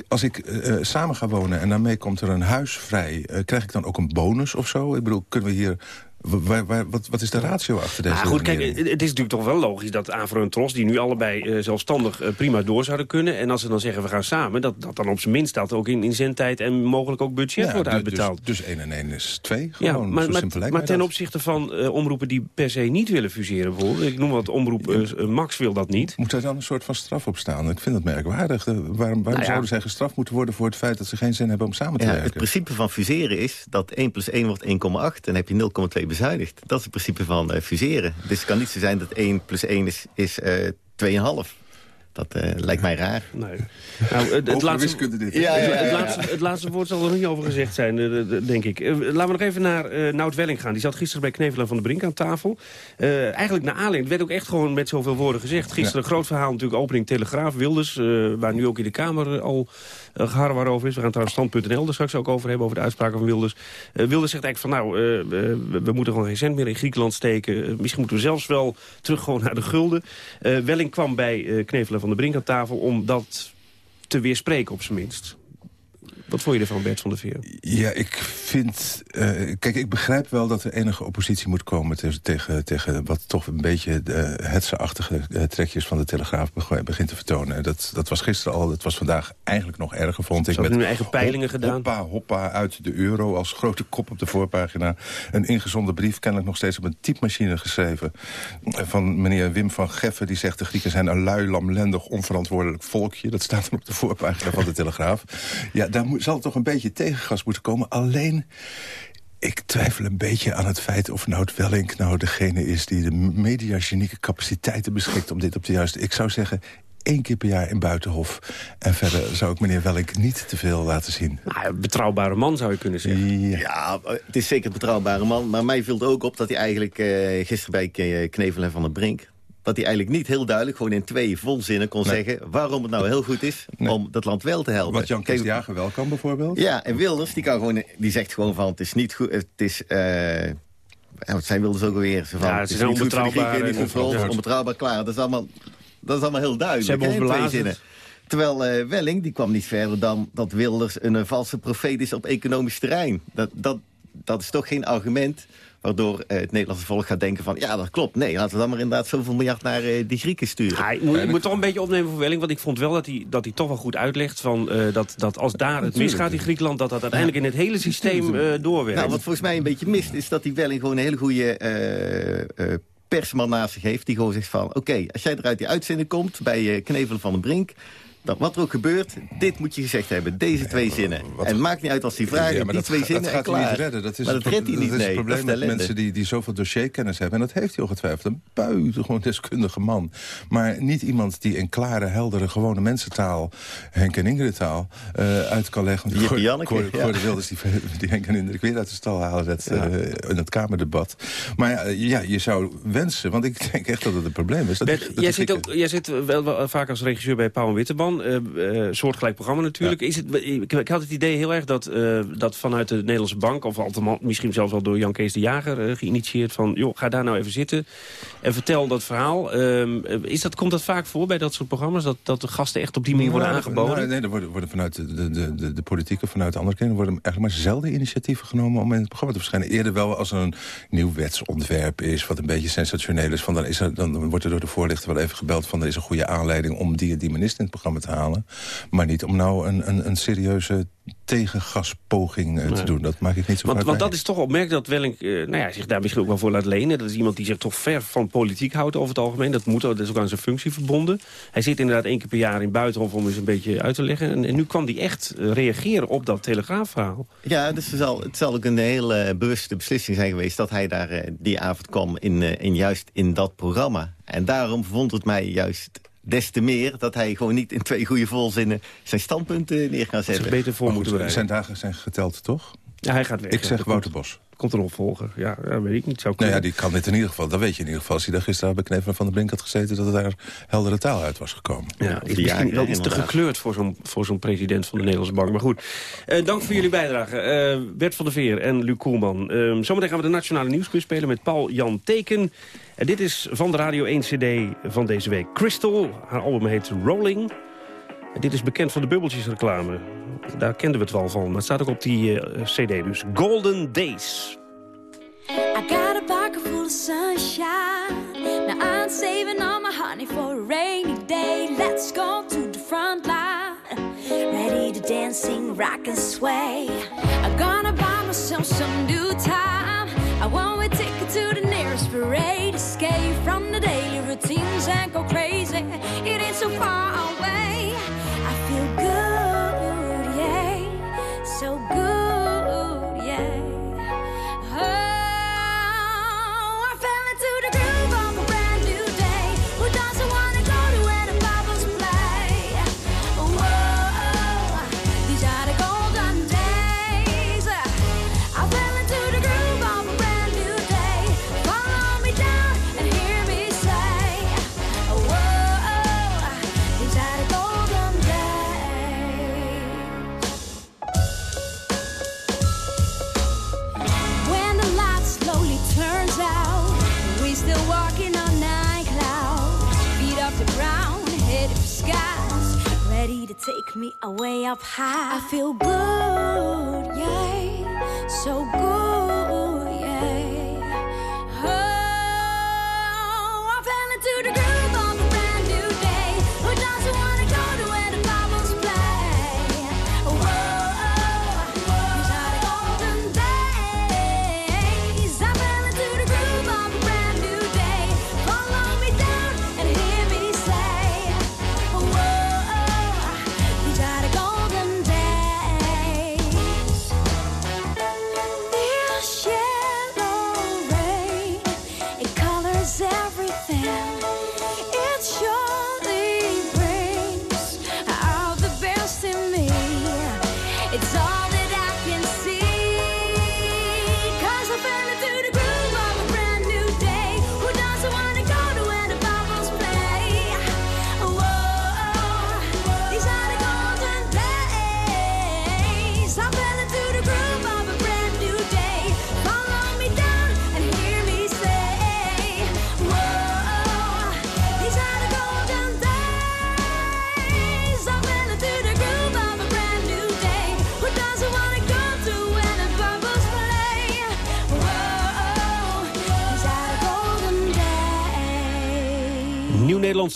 als ik eh, eh, samen ga wonen en daarmee komt er een huis vrij... eh, krijg ik dan ook een bonus of zo? Ik bedoel, kunnen we hier... wa- waar- waar- wat, wat is de ratio achter deze Maar goed, kijk, het is natuurlijk toch wel logisch dat Avro en Tros... die nu allebei eh, zelfstandig eh, prima door zouden kunnen... en als ze dan zeggen we gaan samen... dat, dat dan op zijn minst dat ook in, in zendtijd en mogelijk ook budget Ja, wordt du- uitbetaald. Dus, dus 1 en 1 is 2, Ja, gewoon. maar, zo maar, simpel lijkt maar mij ten dat. opzichte van eh, omroepen die per se niet willen fuseren bijvoorbeeld... ik noem wat omroep Max wil dat niet. Moet daar dan een soort van straf op staan? Ik vind dat merkwaardig. De- waarom waarom Nou ja. zouden zij gestraft moeten worden voor het feit dat ze geen zin hebben om samen te Ja, het werken? principe van fuseren is dat 1 plus 1 wordt 1,8. En dan heb je 0,2 bezuinigd. Dat is het principe van eh, fuseren. Dus het kan niet zo zijn dat 1 plus 1 is, is eh 2,5. Dat eh, lijkt mij raar. Nee. Nou, het, laatste, wiskunde dit. Ja, ja, ja, het, laatste, het laatste woord zal er nog niet over gezegd zijn, denk ik. Laten we nog even naar eh Nout Welling gaan. Die zat gisteren bij Knevel en Van der Brink aan tafel. Eh, eigenlijk naar aanleiding, het werd ook echt gewoon met zoveel woorden gezegd. Gisteren een groot verhaal natuurlijk, opening Telegraaf, Wilders... eh, waar nu ook in de Kamer al uh, geharrewar over is. We gaan trouwens stand.nl er straks ook over hebben, over de uitspraken van Wilders. Eh, Wilders zegt eigenlijk van, nou, eh, we, we moeten gewoon geen cent meer in Griekenland steken. Eh, misschien moeten we zelfs wel terug gewoon naar de gulden. Welling kwam bij eh Knevel en Van der Brink aan tafel om dat te weerspreken op zijn minst. Wat vond je ervan, Bert van der Veer? Ja, ik vind... eh, kijk, ik begrijp wel dat er enige oppositie moet komen... te- tegen, tegen wat toch een beetje de hetze-achtige eh, trekjes van de Telegraaf beg- begint te vertonen. Dat, dat was gisteren al, dat was vandaag eigenlijk nog erger, vond ik. Ze hadden hun eigen peilingen gedaan. Hoppa, hoppa, uit de euro als grote kop op de voorpagina. Een ingezonden brief, kennelijk nog steeds op een typemachine geschreven. Van meneer Wim van Geffen, die zegt... de Grieken zijn een lui, lamlendig, onverantwoordelijk volkje. Dat staat dan op de voorpagina van de Telegraaf. Ja, daar moet, zal toch een beetje tegengas moeten komen. Alleen, ik twijfel een beetje aan het feit of Nout Welling nou degene is... die de mediagenieke capaciteiten beschikt om dit op de juiste... Ik zou zeggen, één keer per jaar in Buitenhof. En verder zou ik meneer Welling niet te veel laten zien. Nou, betrouwbare man zou je kunnen zeggen. Ja, het is zeker een betrouwbare man. Maar mij viel het ook op dat hij eigenlijk eh, gisteren bij K- Knevel en Van der Brink... dat hij eigenlijk niet heel duidelijk, gewoon in twee volzinnen kon Nee. zeggen... waarom het nou heel goed is om dat land wel te helpen. Wat Jan Kijk, Kees Jager wel kan bijvoorbeeld. Ja, en Wilders die, kan gewoon, die zegt gewoon van het is niet goed... Het is, eh, ja, wat zijn Wilders ook alweer? Zo van, Ja, het ze is niet onbetrouwbaar Grieken, niet goed voor ons, onverantwoord. onbetrouwbaar, klaar. Dat is allemaal, dat is allemaal heel duidelijk. Ze hebben ons in twee belazerd. zinnen. Terwijl eh, Welling, die kwam niet verder dan dat Wilders een, valse profeet is op economisch terrein. Dat, dat, dat is toch geen argument waardoor eh, het Nederlandse volk gaat denken van... ja, dat klopt. Nee, laten we dan maar inderdaad zoveel miljard naar eh, die Grieken sturen. Ja, ik, moet, ik moet toch een beetje opnemen voor Welling, want ik vond wel dat hij, dat hij toch wel goed uitlegt... Van, eh, dat, dat als daar het misgaat in Griekenland, dat dat uiteindelijk in het hele systeem eh, doorwerkt. Nou, wat volgens mij een beetje mist, is dat die Welling gewoon een hele goede eh, eh, persman naast zich heeft. Die gewoon zegt van, oké, als jij eruit die uitzending komt bij Knevelen van den Brink... Dat wat er ook gebeurt, dit moet je gezegd hebben. Deze twee zinnen. En het maakt niet uit als die vragen, Ja, die dat, twee gaat- zinnen dat gaat hij klaar. niet redden. Dat is maar dat het, redt hij dat niet, is nee. het probleem dat is de met mensen die, die zoveel dossierkennis hebben. En dat heeft hij ongetwijfeld. Een buitengewoon deskundige man. Maar niet iemand die in klare, heldere, gewone mensentaal... Henk en Ingrid taal eh, uit kan leggen. Want Janneke, ja. hoorde Wilders die, die Henk en Ingrid weer uit de stal halen net, eh, in het Kamerdebat. Maar ja, ja, je zou wensen, want ik denk echt dat het een probleem is. Dat Bert, dat jij, zit ook, jij zit wel, wel vaak als regisseur bij Pauw en Witteman. Eh eh, soortgelijk programma natuurlijk. Is het, ik, ik had het idee heel erg dat, eh, dat vanuit de Nederlandse Bank... of althans misschien zelfs wel door Jan Kees de Jager geïnitieerd... van joh, ga daar nou even zitten en vertel dat verhaal. Ehm, is dat, komt dat vaak voor bij dat soort programma's? Dat, dat de gasten echt op die manier worden Nou, aangeboden? nou, nee, er worden, worden vanuit de, de, de, de, de politiek of vanuit de andere kringen... worden eigenlijk maar zelden initiatieven genomen om in het programma te verschijnen. Eerder wel als er een nieuw wetsontwerp is... wat een beetje sensationeel is. Van, dan, is er, dan wordt er door de voorlichter wel even gebeld... van er is een goede aanleiding om die en die minister in het programma te halen. Maar niet om nou een, een, een serieuze tegengaspoging eh, te Nee. doen. Dat maak ik niet zo Want, want dat is toch opmerkelijk dat Wellink eh, nou ja, zich daar misschien ook wel voor laat lenen. Dat is iemand die zich toch ver van politiek houdt over het algemeen. Dat moet, ook, dat is ook aan zijn functie verbonden. Hij zit inderdaad één keer per jaar in Buitenhof om eens een beetje uit te leggen. En, en nu kwam hij echt eh, reageren op dat telegraafverhaal. Ja, dus het zal, het zal ook een hele bewuste beslissing zijn geweest... dat hij daar die avond kwam in, in juist in dat programma. En daarom vond het mij juist des te meer... dat hij gewoon niet in twee goede volzinnen zijn standpunten neer kan zetten. beter voor moeten bereiden. zijn dagen zijn geteld, toch? Ja, hij gaat weg. Ik zeg Er Wouter komt- Bos. Komt er een opvolger. Ja, ja, weet ik niet. Zou Nou kunnen. ja, die kan dit in ieder geval. Dat weet je in ieder geval. Als hij daar gisteren bij Knevelen van de Brink had gezeten... dat er daar heldere taal uit was gekomen. Ja, is misschien wel iets te gekleurd voor zo'n voor zo'n president van de Nederlandse Bank. Maar goed, Eh, dank voor jullie bijdrage. Eh, Bert van der Veer en Luc Koelman. Eh, zometeen gaan we de Nationale Nieuwsquiz spelen met Paul Jan Teken. En dit is van de Radio 1 CD van deze week. Crystal, haar album heet Rolling. En dit is bekend van de bubbeltjesreclame. Daar kenden we het wel van. Dat staat ook op die eh, CD dus. Golden Days. I got a pocket full of sunshine. Now I'm saving all my honey for a rainy day. Let's go to the front line. Ready to dance, sing, rock and sway. I'm gonna buy myself some new time. I want a ticket to the nearest parade. Away up high. I feel good,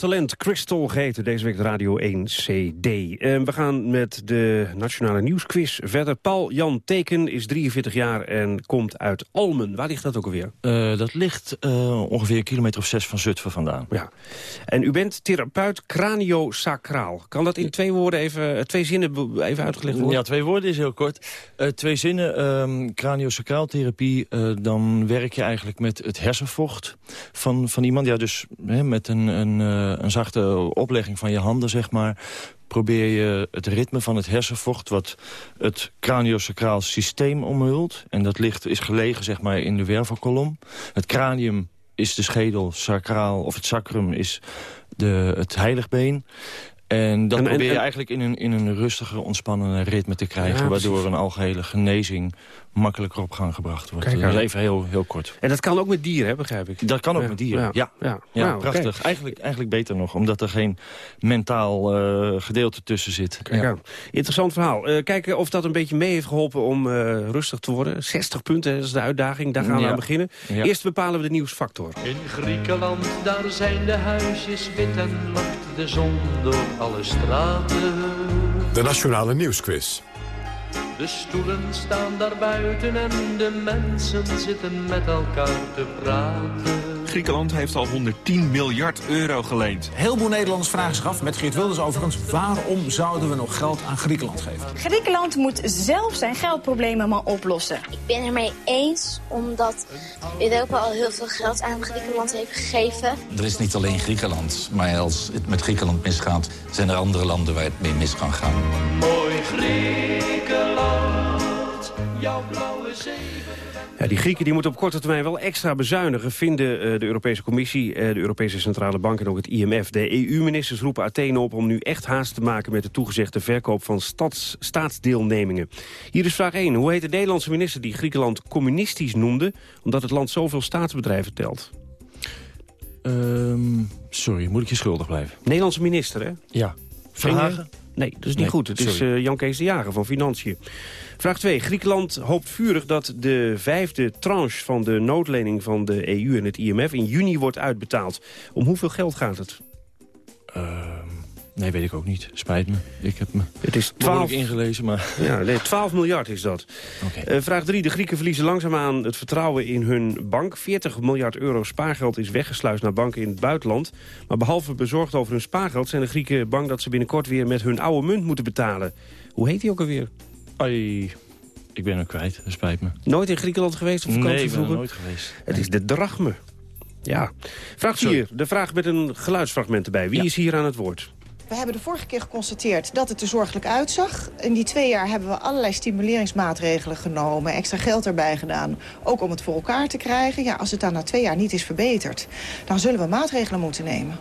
talent. Crystal heet deze week de Radio 1 CD. Uh, we gaan met de Nationale Nieuwsquiz verder. Paul Jan Teken is 43 jaar en komt uit Almen. Waar ligt dat ook alweer? Uh, dat ligt uh, ongeveer een kilometer of zes van Zutphen vandaan. Ja. En u bent therapeut craniosacraal. Kan dat in twee woorden even, twee zinnen even uitgelegd worden? Ja, twee woorden is heel kort. twee zinnen. Um, craniosacraaltherapie, dan werk je eigenlijk met het hersenvocht van, van iemand. Ja, dus hè, met een, een, een zachte oplegging van je handen, zeg maar probeer je het ritme van het hersenvocht... wat het craniosacraal systeem omhult. En dat ligt, is gelegen zeg maar, in de wervelkolom. Het cranium is de schedel, sacraal, of het sacrum is de, het heiligbeen. En dat probeer je eigenlijk in een, in een rustige, ontspannende ritme te krijgen... waardoor een algehele genezing makkelijker op gang gebracht wordt. Kijk, dat is even heel, heel kort. En dat kan ook met dieren, hè, begrijp ik? Dat kan ook met dieren, ja. Ja, ja. Nou, prachtig. Eigenlijk, eigenlijk beter nog, omdat er geen mentaal uh, gedeelte tussen zit. Kijk, Interessant verhaal. Uh, kijken of dat een beetje mee heeft geholpen om uh, rustig te worden. 60 punten, dat is de uitdaging. Daar gaan we aan beginnen. Eerst bepalen we de nieuwsfactor. In Griekenland, daar zijn de huisjes wit en lacht de zon door alle straten. De Nationale Nieuwsquiz. De stoelen staan daar buiten en de mensen zitten met elkaar te praten. Griekenland heeft al 110 miljard euro geleend. Heel veel Nederlanders vragen zich af, met Geert Wilders overigens... waarom zouden we nog geld aan Griekenland geven? Griekenland moet zelf zijn geldproblemen maar oplossen. Ik ben ermee eens, omdat Europa al heel veel geld aan Griekenland heeft gegeven. Er is niet alleen Griekenland, maar als het met Griekenland misgaat... zijn er andere landen waar het mee mis kan gaan. Mooi Griekenland, jouw blauwe zee... Ja, die Grieken die moeten op korte termijn wel extra bezuinigen... vinden uh, de Europese Commissie, uh, de Europese Centrale Bank en ook het IMF. De EU-ministers roepen Athene op om nu echt haast te maken... met de toegezegde verkoop van stads, staatsdeelnemingen. Hier is vraag 1. Hoe heet de Nederlandse minister die Griekenland communistisch noemde... omdat het land zoveel staatsbedrijven telt? Um, sorry, moet ik je schuldig blijven? Nederlandse minister, hè? Ja. Verhagen? Nee, dat is niet Nee, goed. Het is uh, Jan Kees de Jager van Financiën. Vraag 2. Griekenland hoopt vurig dat de vijfde tranche van de noodlening van de EU en het IMF in juni wordt uitbetaald. Om hoeveel geld gaat het? Ehm, nee, weet ik ook niet. Spijt me. Ik heb me Het is 12 12, ingelezen, maar... ja, nee, 12 miljard is dat. Eh, vraag 3. De Grieken verliezen langzaamaan het vertrouwen in hun bank. 40 miljard euro spaargeld is weggesluist naar banken in het buitenland. Maar behalve bezorgd over hun spaargeld... zijn de Grieken bang dat ze binnenkort weer met hun oude munt moeten betalen. Hoe heet die ook alweer? Ai, ik ben hem kwijt. Dat spijt me. Nooit in Griekenland geweest op vakantie Nee, ik ben vroeger? nooit geweest. Het is de drachme. Ja. Vraag 4. De vraag met een geluidsfragment erbij. Wie is hier aan het woord? We hebben de vorige keer geconstateerd dat het er zorgelijk uitzag. In die twee jaar hebben we allerlei stimuleringsmaatregelen genomen. Extra geld erbij gedaan. Ook om het voor elkaar te krijgen. Ja, als het dan na twee jaar niet is verbeterd... dan zullen we maatregelen moeten nemen.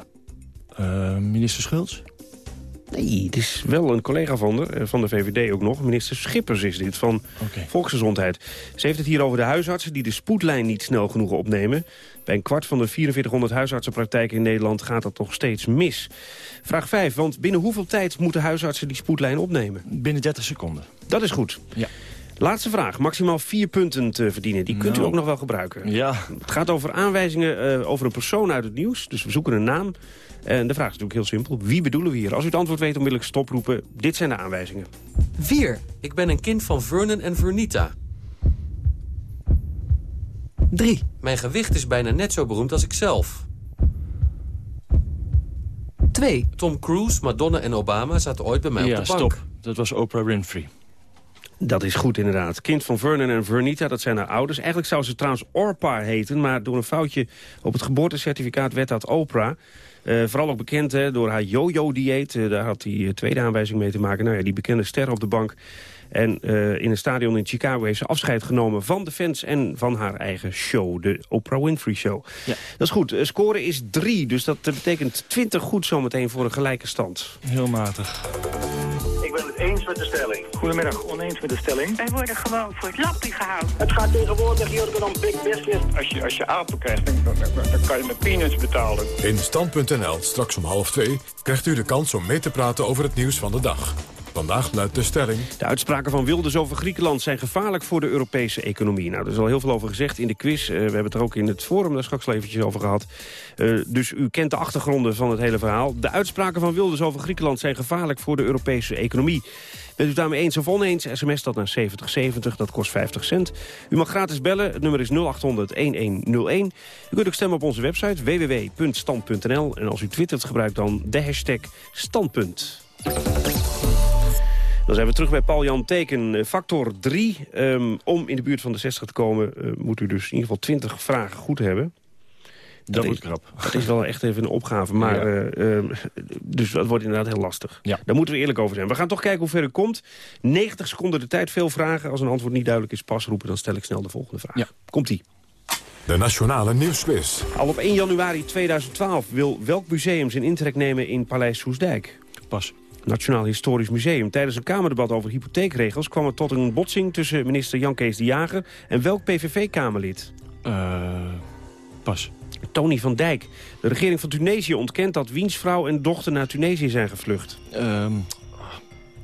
Eh, minister Schultz? Nee, het is wel een collega van de, eh, van de VVD ook nog. Minister Schippers is dit, van Volksgezondheid. Ze heeft het hier over de huisartsen die de spoedlijn niet snel genoeg opnemen. Bij een kwart van de 4400 huisartsenpraktijken in Nederland gaat dat nog steeds mis. Vraag 5, want binnen hoeveel tijd moeten huisartsen die spoedlijn opnemen? Binnen 30 seconden. Dat is goed. Ja. Laatste vraag. Maximaal vier punten te verdienen. Die kunt u Nou. ook nog wel gebruiken. Ja. Het gaat over aanwijzingen eh, over een persoon uit het nieuws. Dus we zoeken een naam. En de vraag is natuurlijk heel simpel. Wie bedoelen we hier? Als u het antwoord weet, onmiddellijk stoproepen. Dit zijn de aanwijzingen. 4. Ik ben een kind van Vernon en Vernita. 3. Mijn gewicht is bijna net zo beroemd als ik zelf. 2. Tom Cruise, Madonna en Obama zaten ooit bij mij ja, op de bank. stop. Dat was Oprah Winfrey. Dat is goed inderdaad. Kind van Vernon en Vernita, dat zijn haar ouders. Eigenlijk zou ze trouwens Orpa heten, maar door een foutje op het geboortecertificaat werd dat Oprah. Eh, vooral ook bekend hè, door haar yo-yo-dieet. Eh, daar had hij tweede aanwijzing mee te maken. Nou ja, die bekende ster op de bank. En eh, in een stadion in Chicago heeft ze afscheid genomen van de fans en van haar eigen show. De Oprah Winfrey Show. Ja. Dat is goed. Eh, score is 3, dus dat eh, betekent 20 goed zometeen voor een gelijke stand. Heel matig. Ik ben het eens met de stelling. Goedemiddag, oneens met de stelling. Wij worden gewoon voor het lappie gehouden. Het gaat tegenwoordig hier om big business. Als je, als je apen krijgt, dan, dan, dan kan je met peanuts betalen. In Stand.nl, straks om half twee, krijgt u de kans om mee te praten over het nieuws van de dag. Vandaag luidt de stelling... De uitspraken van Wilders over Griekenland zijn gevaarlijk voor de Europese economie. Nou, er is al heel veel over gezegd in de quiz. Uh, we hebben het er ook in het forum daar straks eventjes over gehad. Uh, dus u kent de achtergronden van het hele verhaal. De uitspraken van Wilders over Griekenland zijn gevaarlijk voor de Europese economie. Bent u daarmee eens of oneens? SMS dat naar 7070, dat kost 50 cent. U mag gratis bellen, het nummer is 0800-1101. U kunt ook stemmen op onze website www.stand.nl. En als u twittert, gebruik dan de hashtag standpunt. Dan zijn we terug bij Paul-Jan Teken. Eh, factor 3. Um, om in de buurt van de 60 te komen... Uh, moet u dus in ieder geval 20 vragen goed hebben. Dat, dat wordt krap. Dat is wel echt even een opgave. Maar, ja. uh, uh, dus dat wordt inderdaad heel lastig. Ja. Daar moeten we eerlijk over zijn. We gaan toch kijken hoe ver u komt. 90 seconden de tijd, veel vragen. Als een antwoord niet duidelijk is, pas roepen. Dan stel ik snel de volgende vraag. Ja. Komt-ie. De Nationale Nieuwsquiz. Al op 1 januari 2012 wil welk museum zijn intrek nemen in Paleis Soesdijk? Pas. Nationaal Historisch Museum. Tijdens een Kamerdebat over hypotheekregels kwam het tot een botsing tussen minister Jan Kees de Jager en welk PVV-Kamerlid? Uh, pas. Tony van Dijk. De regering van Tunesië ontkent dat wiens vrouw en dochter naar Tunesië zijn gevlucht. Um,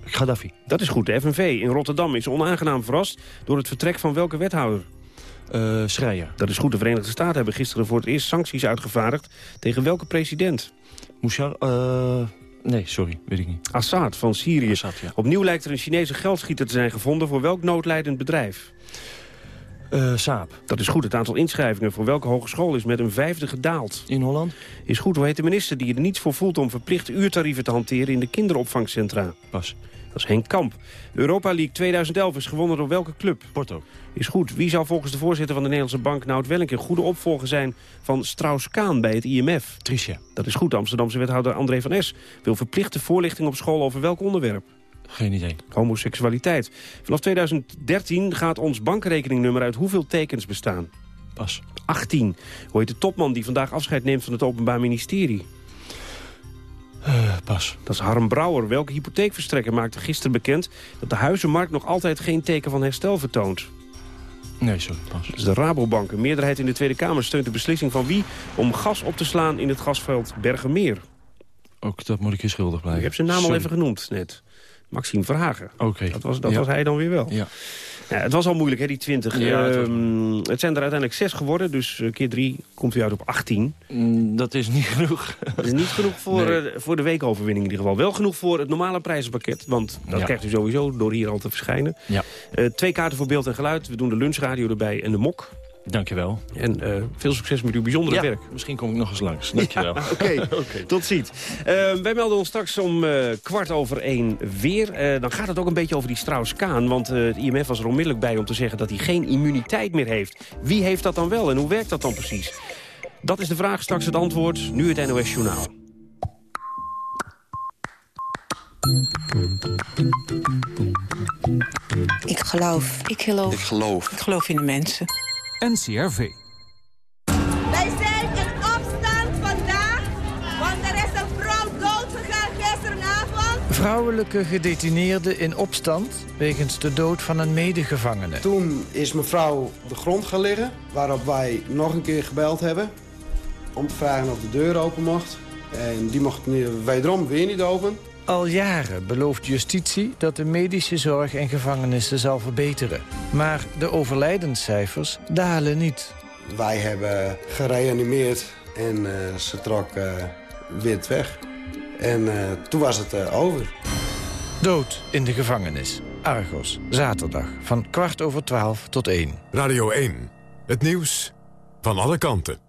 Gaddafi. Dat is goed. De FNV in Rotterdam is onaangenaam verrast door het vertrek van welke wethouder? Uh, Schreier. Dat is goed. De Verenigde Staten hebben gisteren voor het eerst sancties uitgevaardigd tegen welke president? Mouchar, uh... Nee, sorry, weet ik niet. Assad van Syrië. Assad, ja. Opnieuw lijkt er een Chinese geldschieter te zijn gevonden... voor welk noodlijdend bedrijf? Uh, Saap. Dat is goed. Het aantal inschrijvingen voor welke hogeschool is met een vijfde gedaald? In Holland? Is goed. Hoe heet de minister die er niets voor voelt... om verplichte uurtarieven te hanteren in de kinderopvangcentra? Pas. Dat is Henk Kamp. Europa League 2011 is gewonnen door welke club? Porto. Is goed. Wie zou volgens de voorzitter van de Nederlandse bank... nou het welke goede opvolger zijn van Strauss-Kaan bij het IMF? Tricia. Dat is goed. Amsterdamse wethouder André van Es wil verplichte voorlichting op school over welk onderwerp? Geen idee. Homoseksualiteit. Vanaf 2013 gaat ons bankrekeningnummer uit hoeveel tekens bestaan? Pas. 18. Hoe heet de topman die vandaag afscheid neemt van het Openbaar Ministerie? Uh, pas. Dat is Harm Brouwer. Welke hypotheekverstrekker maakte gisteren bekend... dat de huizenmarkt nog altijd geen teken van herstel vertoont? Nee, sorry, pas. Dat is de Rabobank. Een meerderheid in de Tweede Kamer steunt de beslissing van wie... om gas op te slaan in het gasveld Bergenmeer. Ook dat moet ik je schuldig blijven. Ik heb zijn naam sorry. al even genoemd net. Maxime Verhagen. Oké. Okay. Dat, was, dat ja. was hij dan weer wel. Ja. ja. het was al moeilijk, hè, die 20. Ja, het, um, het, zijn er uiteindelijk 6 geworden, dus uh, keer 3 komt u uit op 18. Mm, dat is niet genoeg. Dat is niet genoeg voor, nee. uh, voor de weekoverwinning in ieder geval. Wel genoeg voor het normale prijzenpakket, want dat ja. krijgt u sowieso door hier al te verschijnen. Ja. Uh, twee kaarten voor beeld en geluid. We doen de lunchradio erbij en de mok. Dankjewel. En uh, veel succes met uw bijzondere ja, werk. Misschien kom ik nog eens langs. Dankjewel. Ja, Oké, okay. okay. tot ziens. Uh, wij melden ons straks om uh, kwart over één weer. dan gaat het ook een beetje over die Strauss-Kaan. Want het IMF was er onmiddellijk bij om te zeggen dat hij geen immuniteit meer heeft. Wie heeft dat dan wel en hoe werkt dat dan precies? Dat is de vraag, straks het antwoord. Nu het NOS Journaal. Ik geloof. Ik geloof. Ik geloof. Ik geloof in de mensen. NCRV. Wij zijn in opstand vandaag, want er is een vrouw doodgegaan gisteravond. Vrouwelijke gedetineerde in opstand wegens de dood van een medegevangene. Toen is mevrouw op de grond gaan liggen, waarop wij nog een keer gebeld hebben... om te vragen of de deur open mocht. En die mocht wederom weer niet open. Al jaren belooft justitie dat de medische zorg in gevangenissen zal verbeteren. Maar de overlijdenscijfers dalen niet. Wij hebben gereanimeerd en uh, ze trok uh, wit weg. En uh, toen was het over. Dood in de gevangenis. Argos, zaterdag, van kwart over twaalf tot één. Radio 1, het nieuws van alle kanten.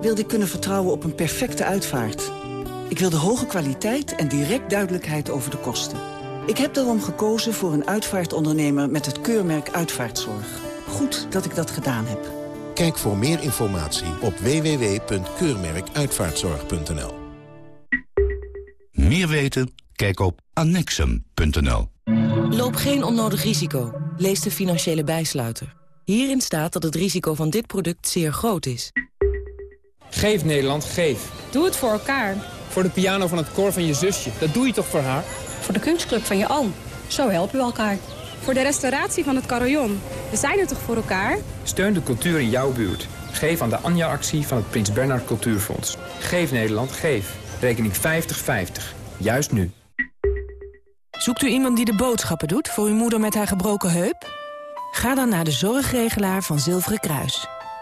wilde ik kunnen vertrouwen op een perfecte uitvaart. Ik wilde hoge kwaliteit en direct duidelijkheid over de kosten. Ik heb daarom gekozen voor een uitvaartondernemer met het keurmerk Uitvaartzorg. Goed dat ik dat gedaan heb. Kijk voor meer informatie op www.keurmerkuitvaartzorg.nl Meer weten? Kijk op annexum.nl. Loop geen onnodig risico. Lees de financiële bijsluiter. Hierin staat dat het risico van dit product zeer groot is. Geef Nederland, geef. Doe het voor elkaar. Voor de piano van het koor van je zusje. Dat doe je toch voor haar? Voor de kunstclub van je oom. Zo helpen we elkaar. Voor de restauratie van het carillon. We zijn er toch voor elkaar? Steun de cultuur in jouw buurt. Geef aan de Anja-actie van het Prins Bernhard Cultuurfonds. Geef Nederland, geef. Rekening 5050. Juist nu. Zoekt u iemand die de boodschappen doet voor uw moeder met haar gebroken heup? Ga dan naar de zorgregelaar van Zilveren Kruis.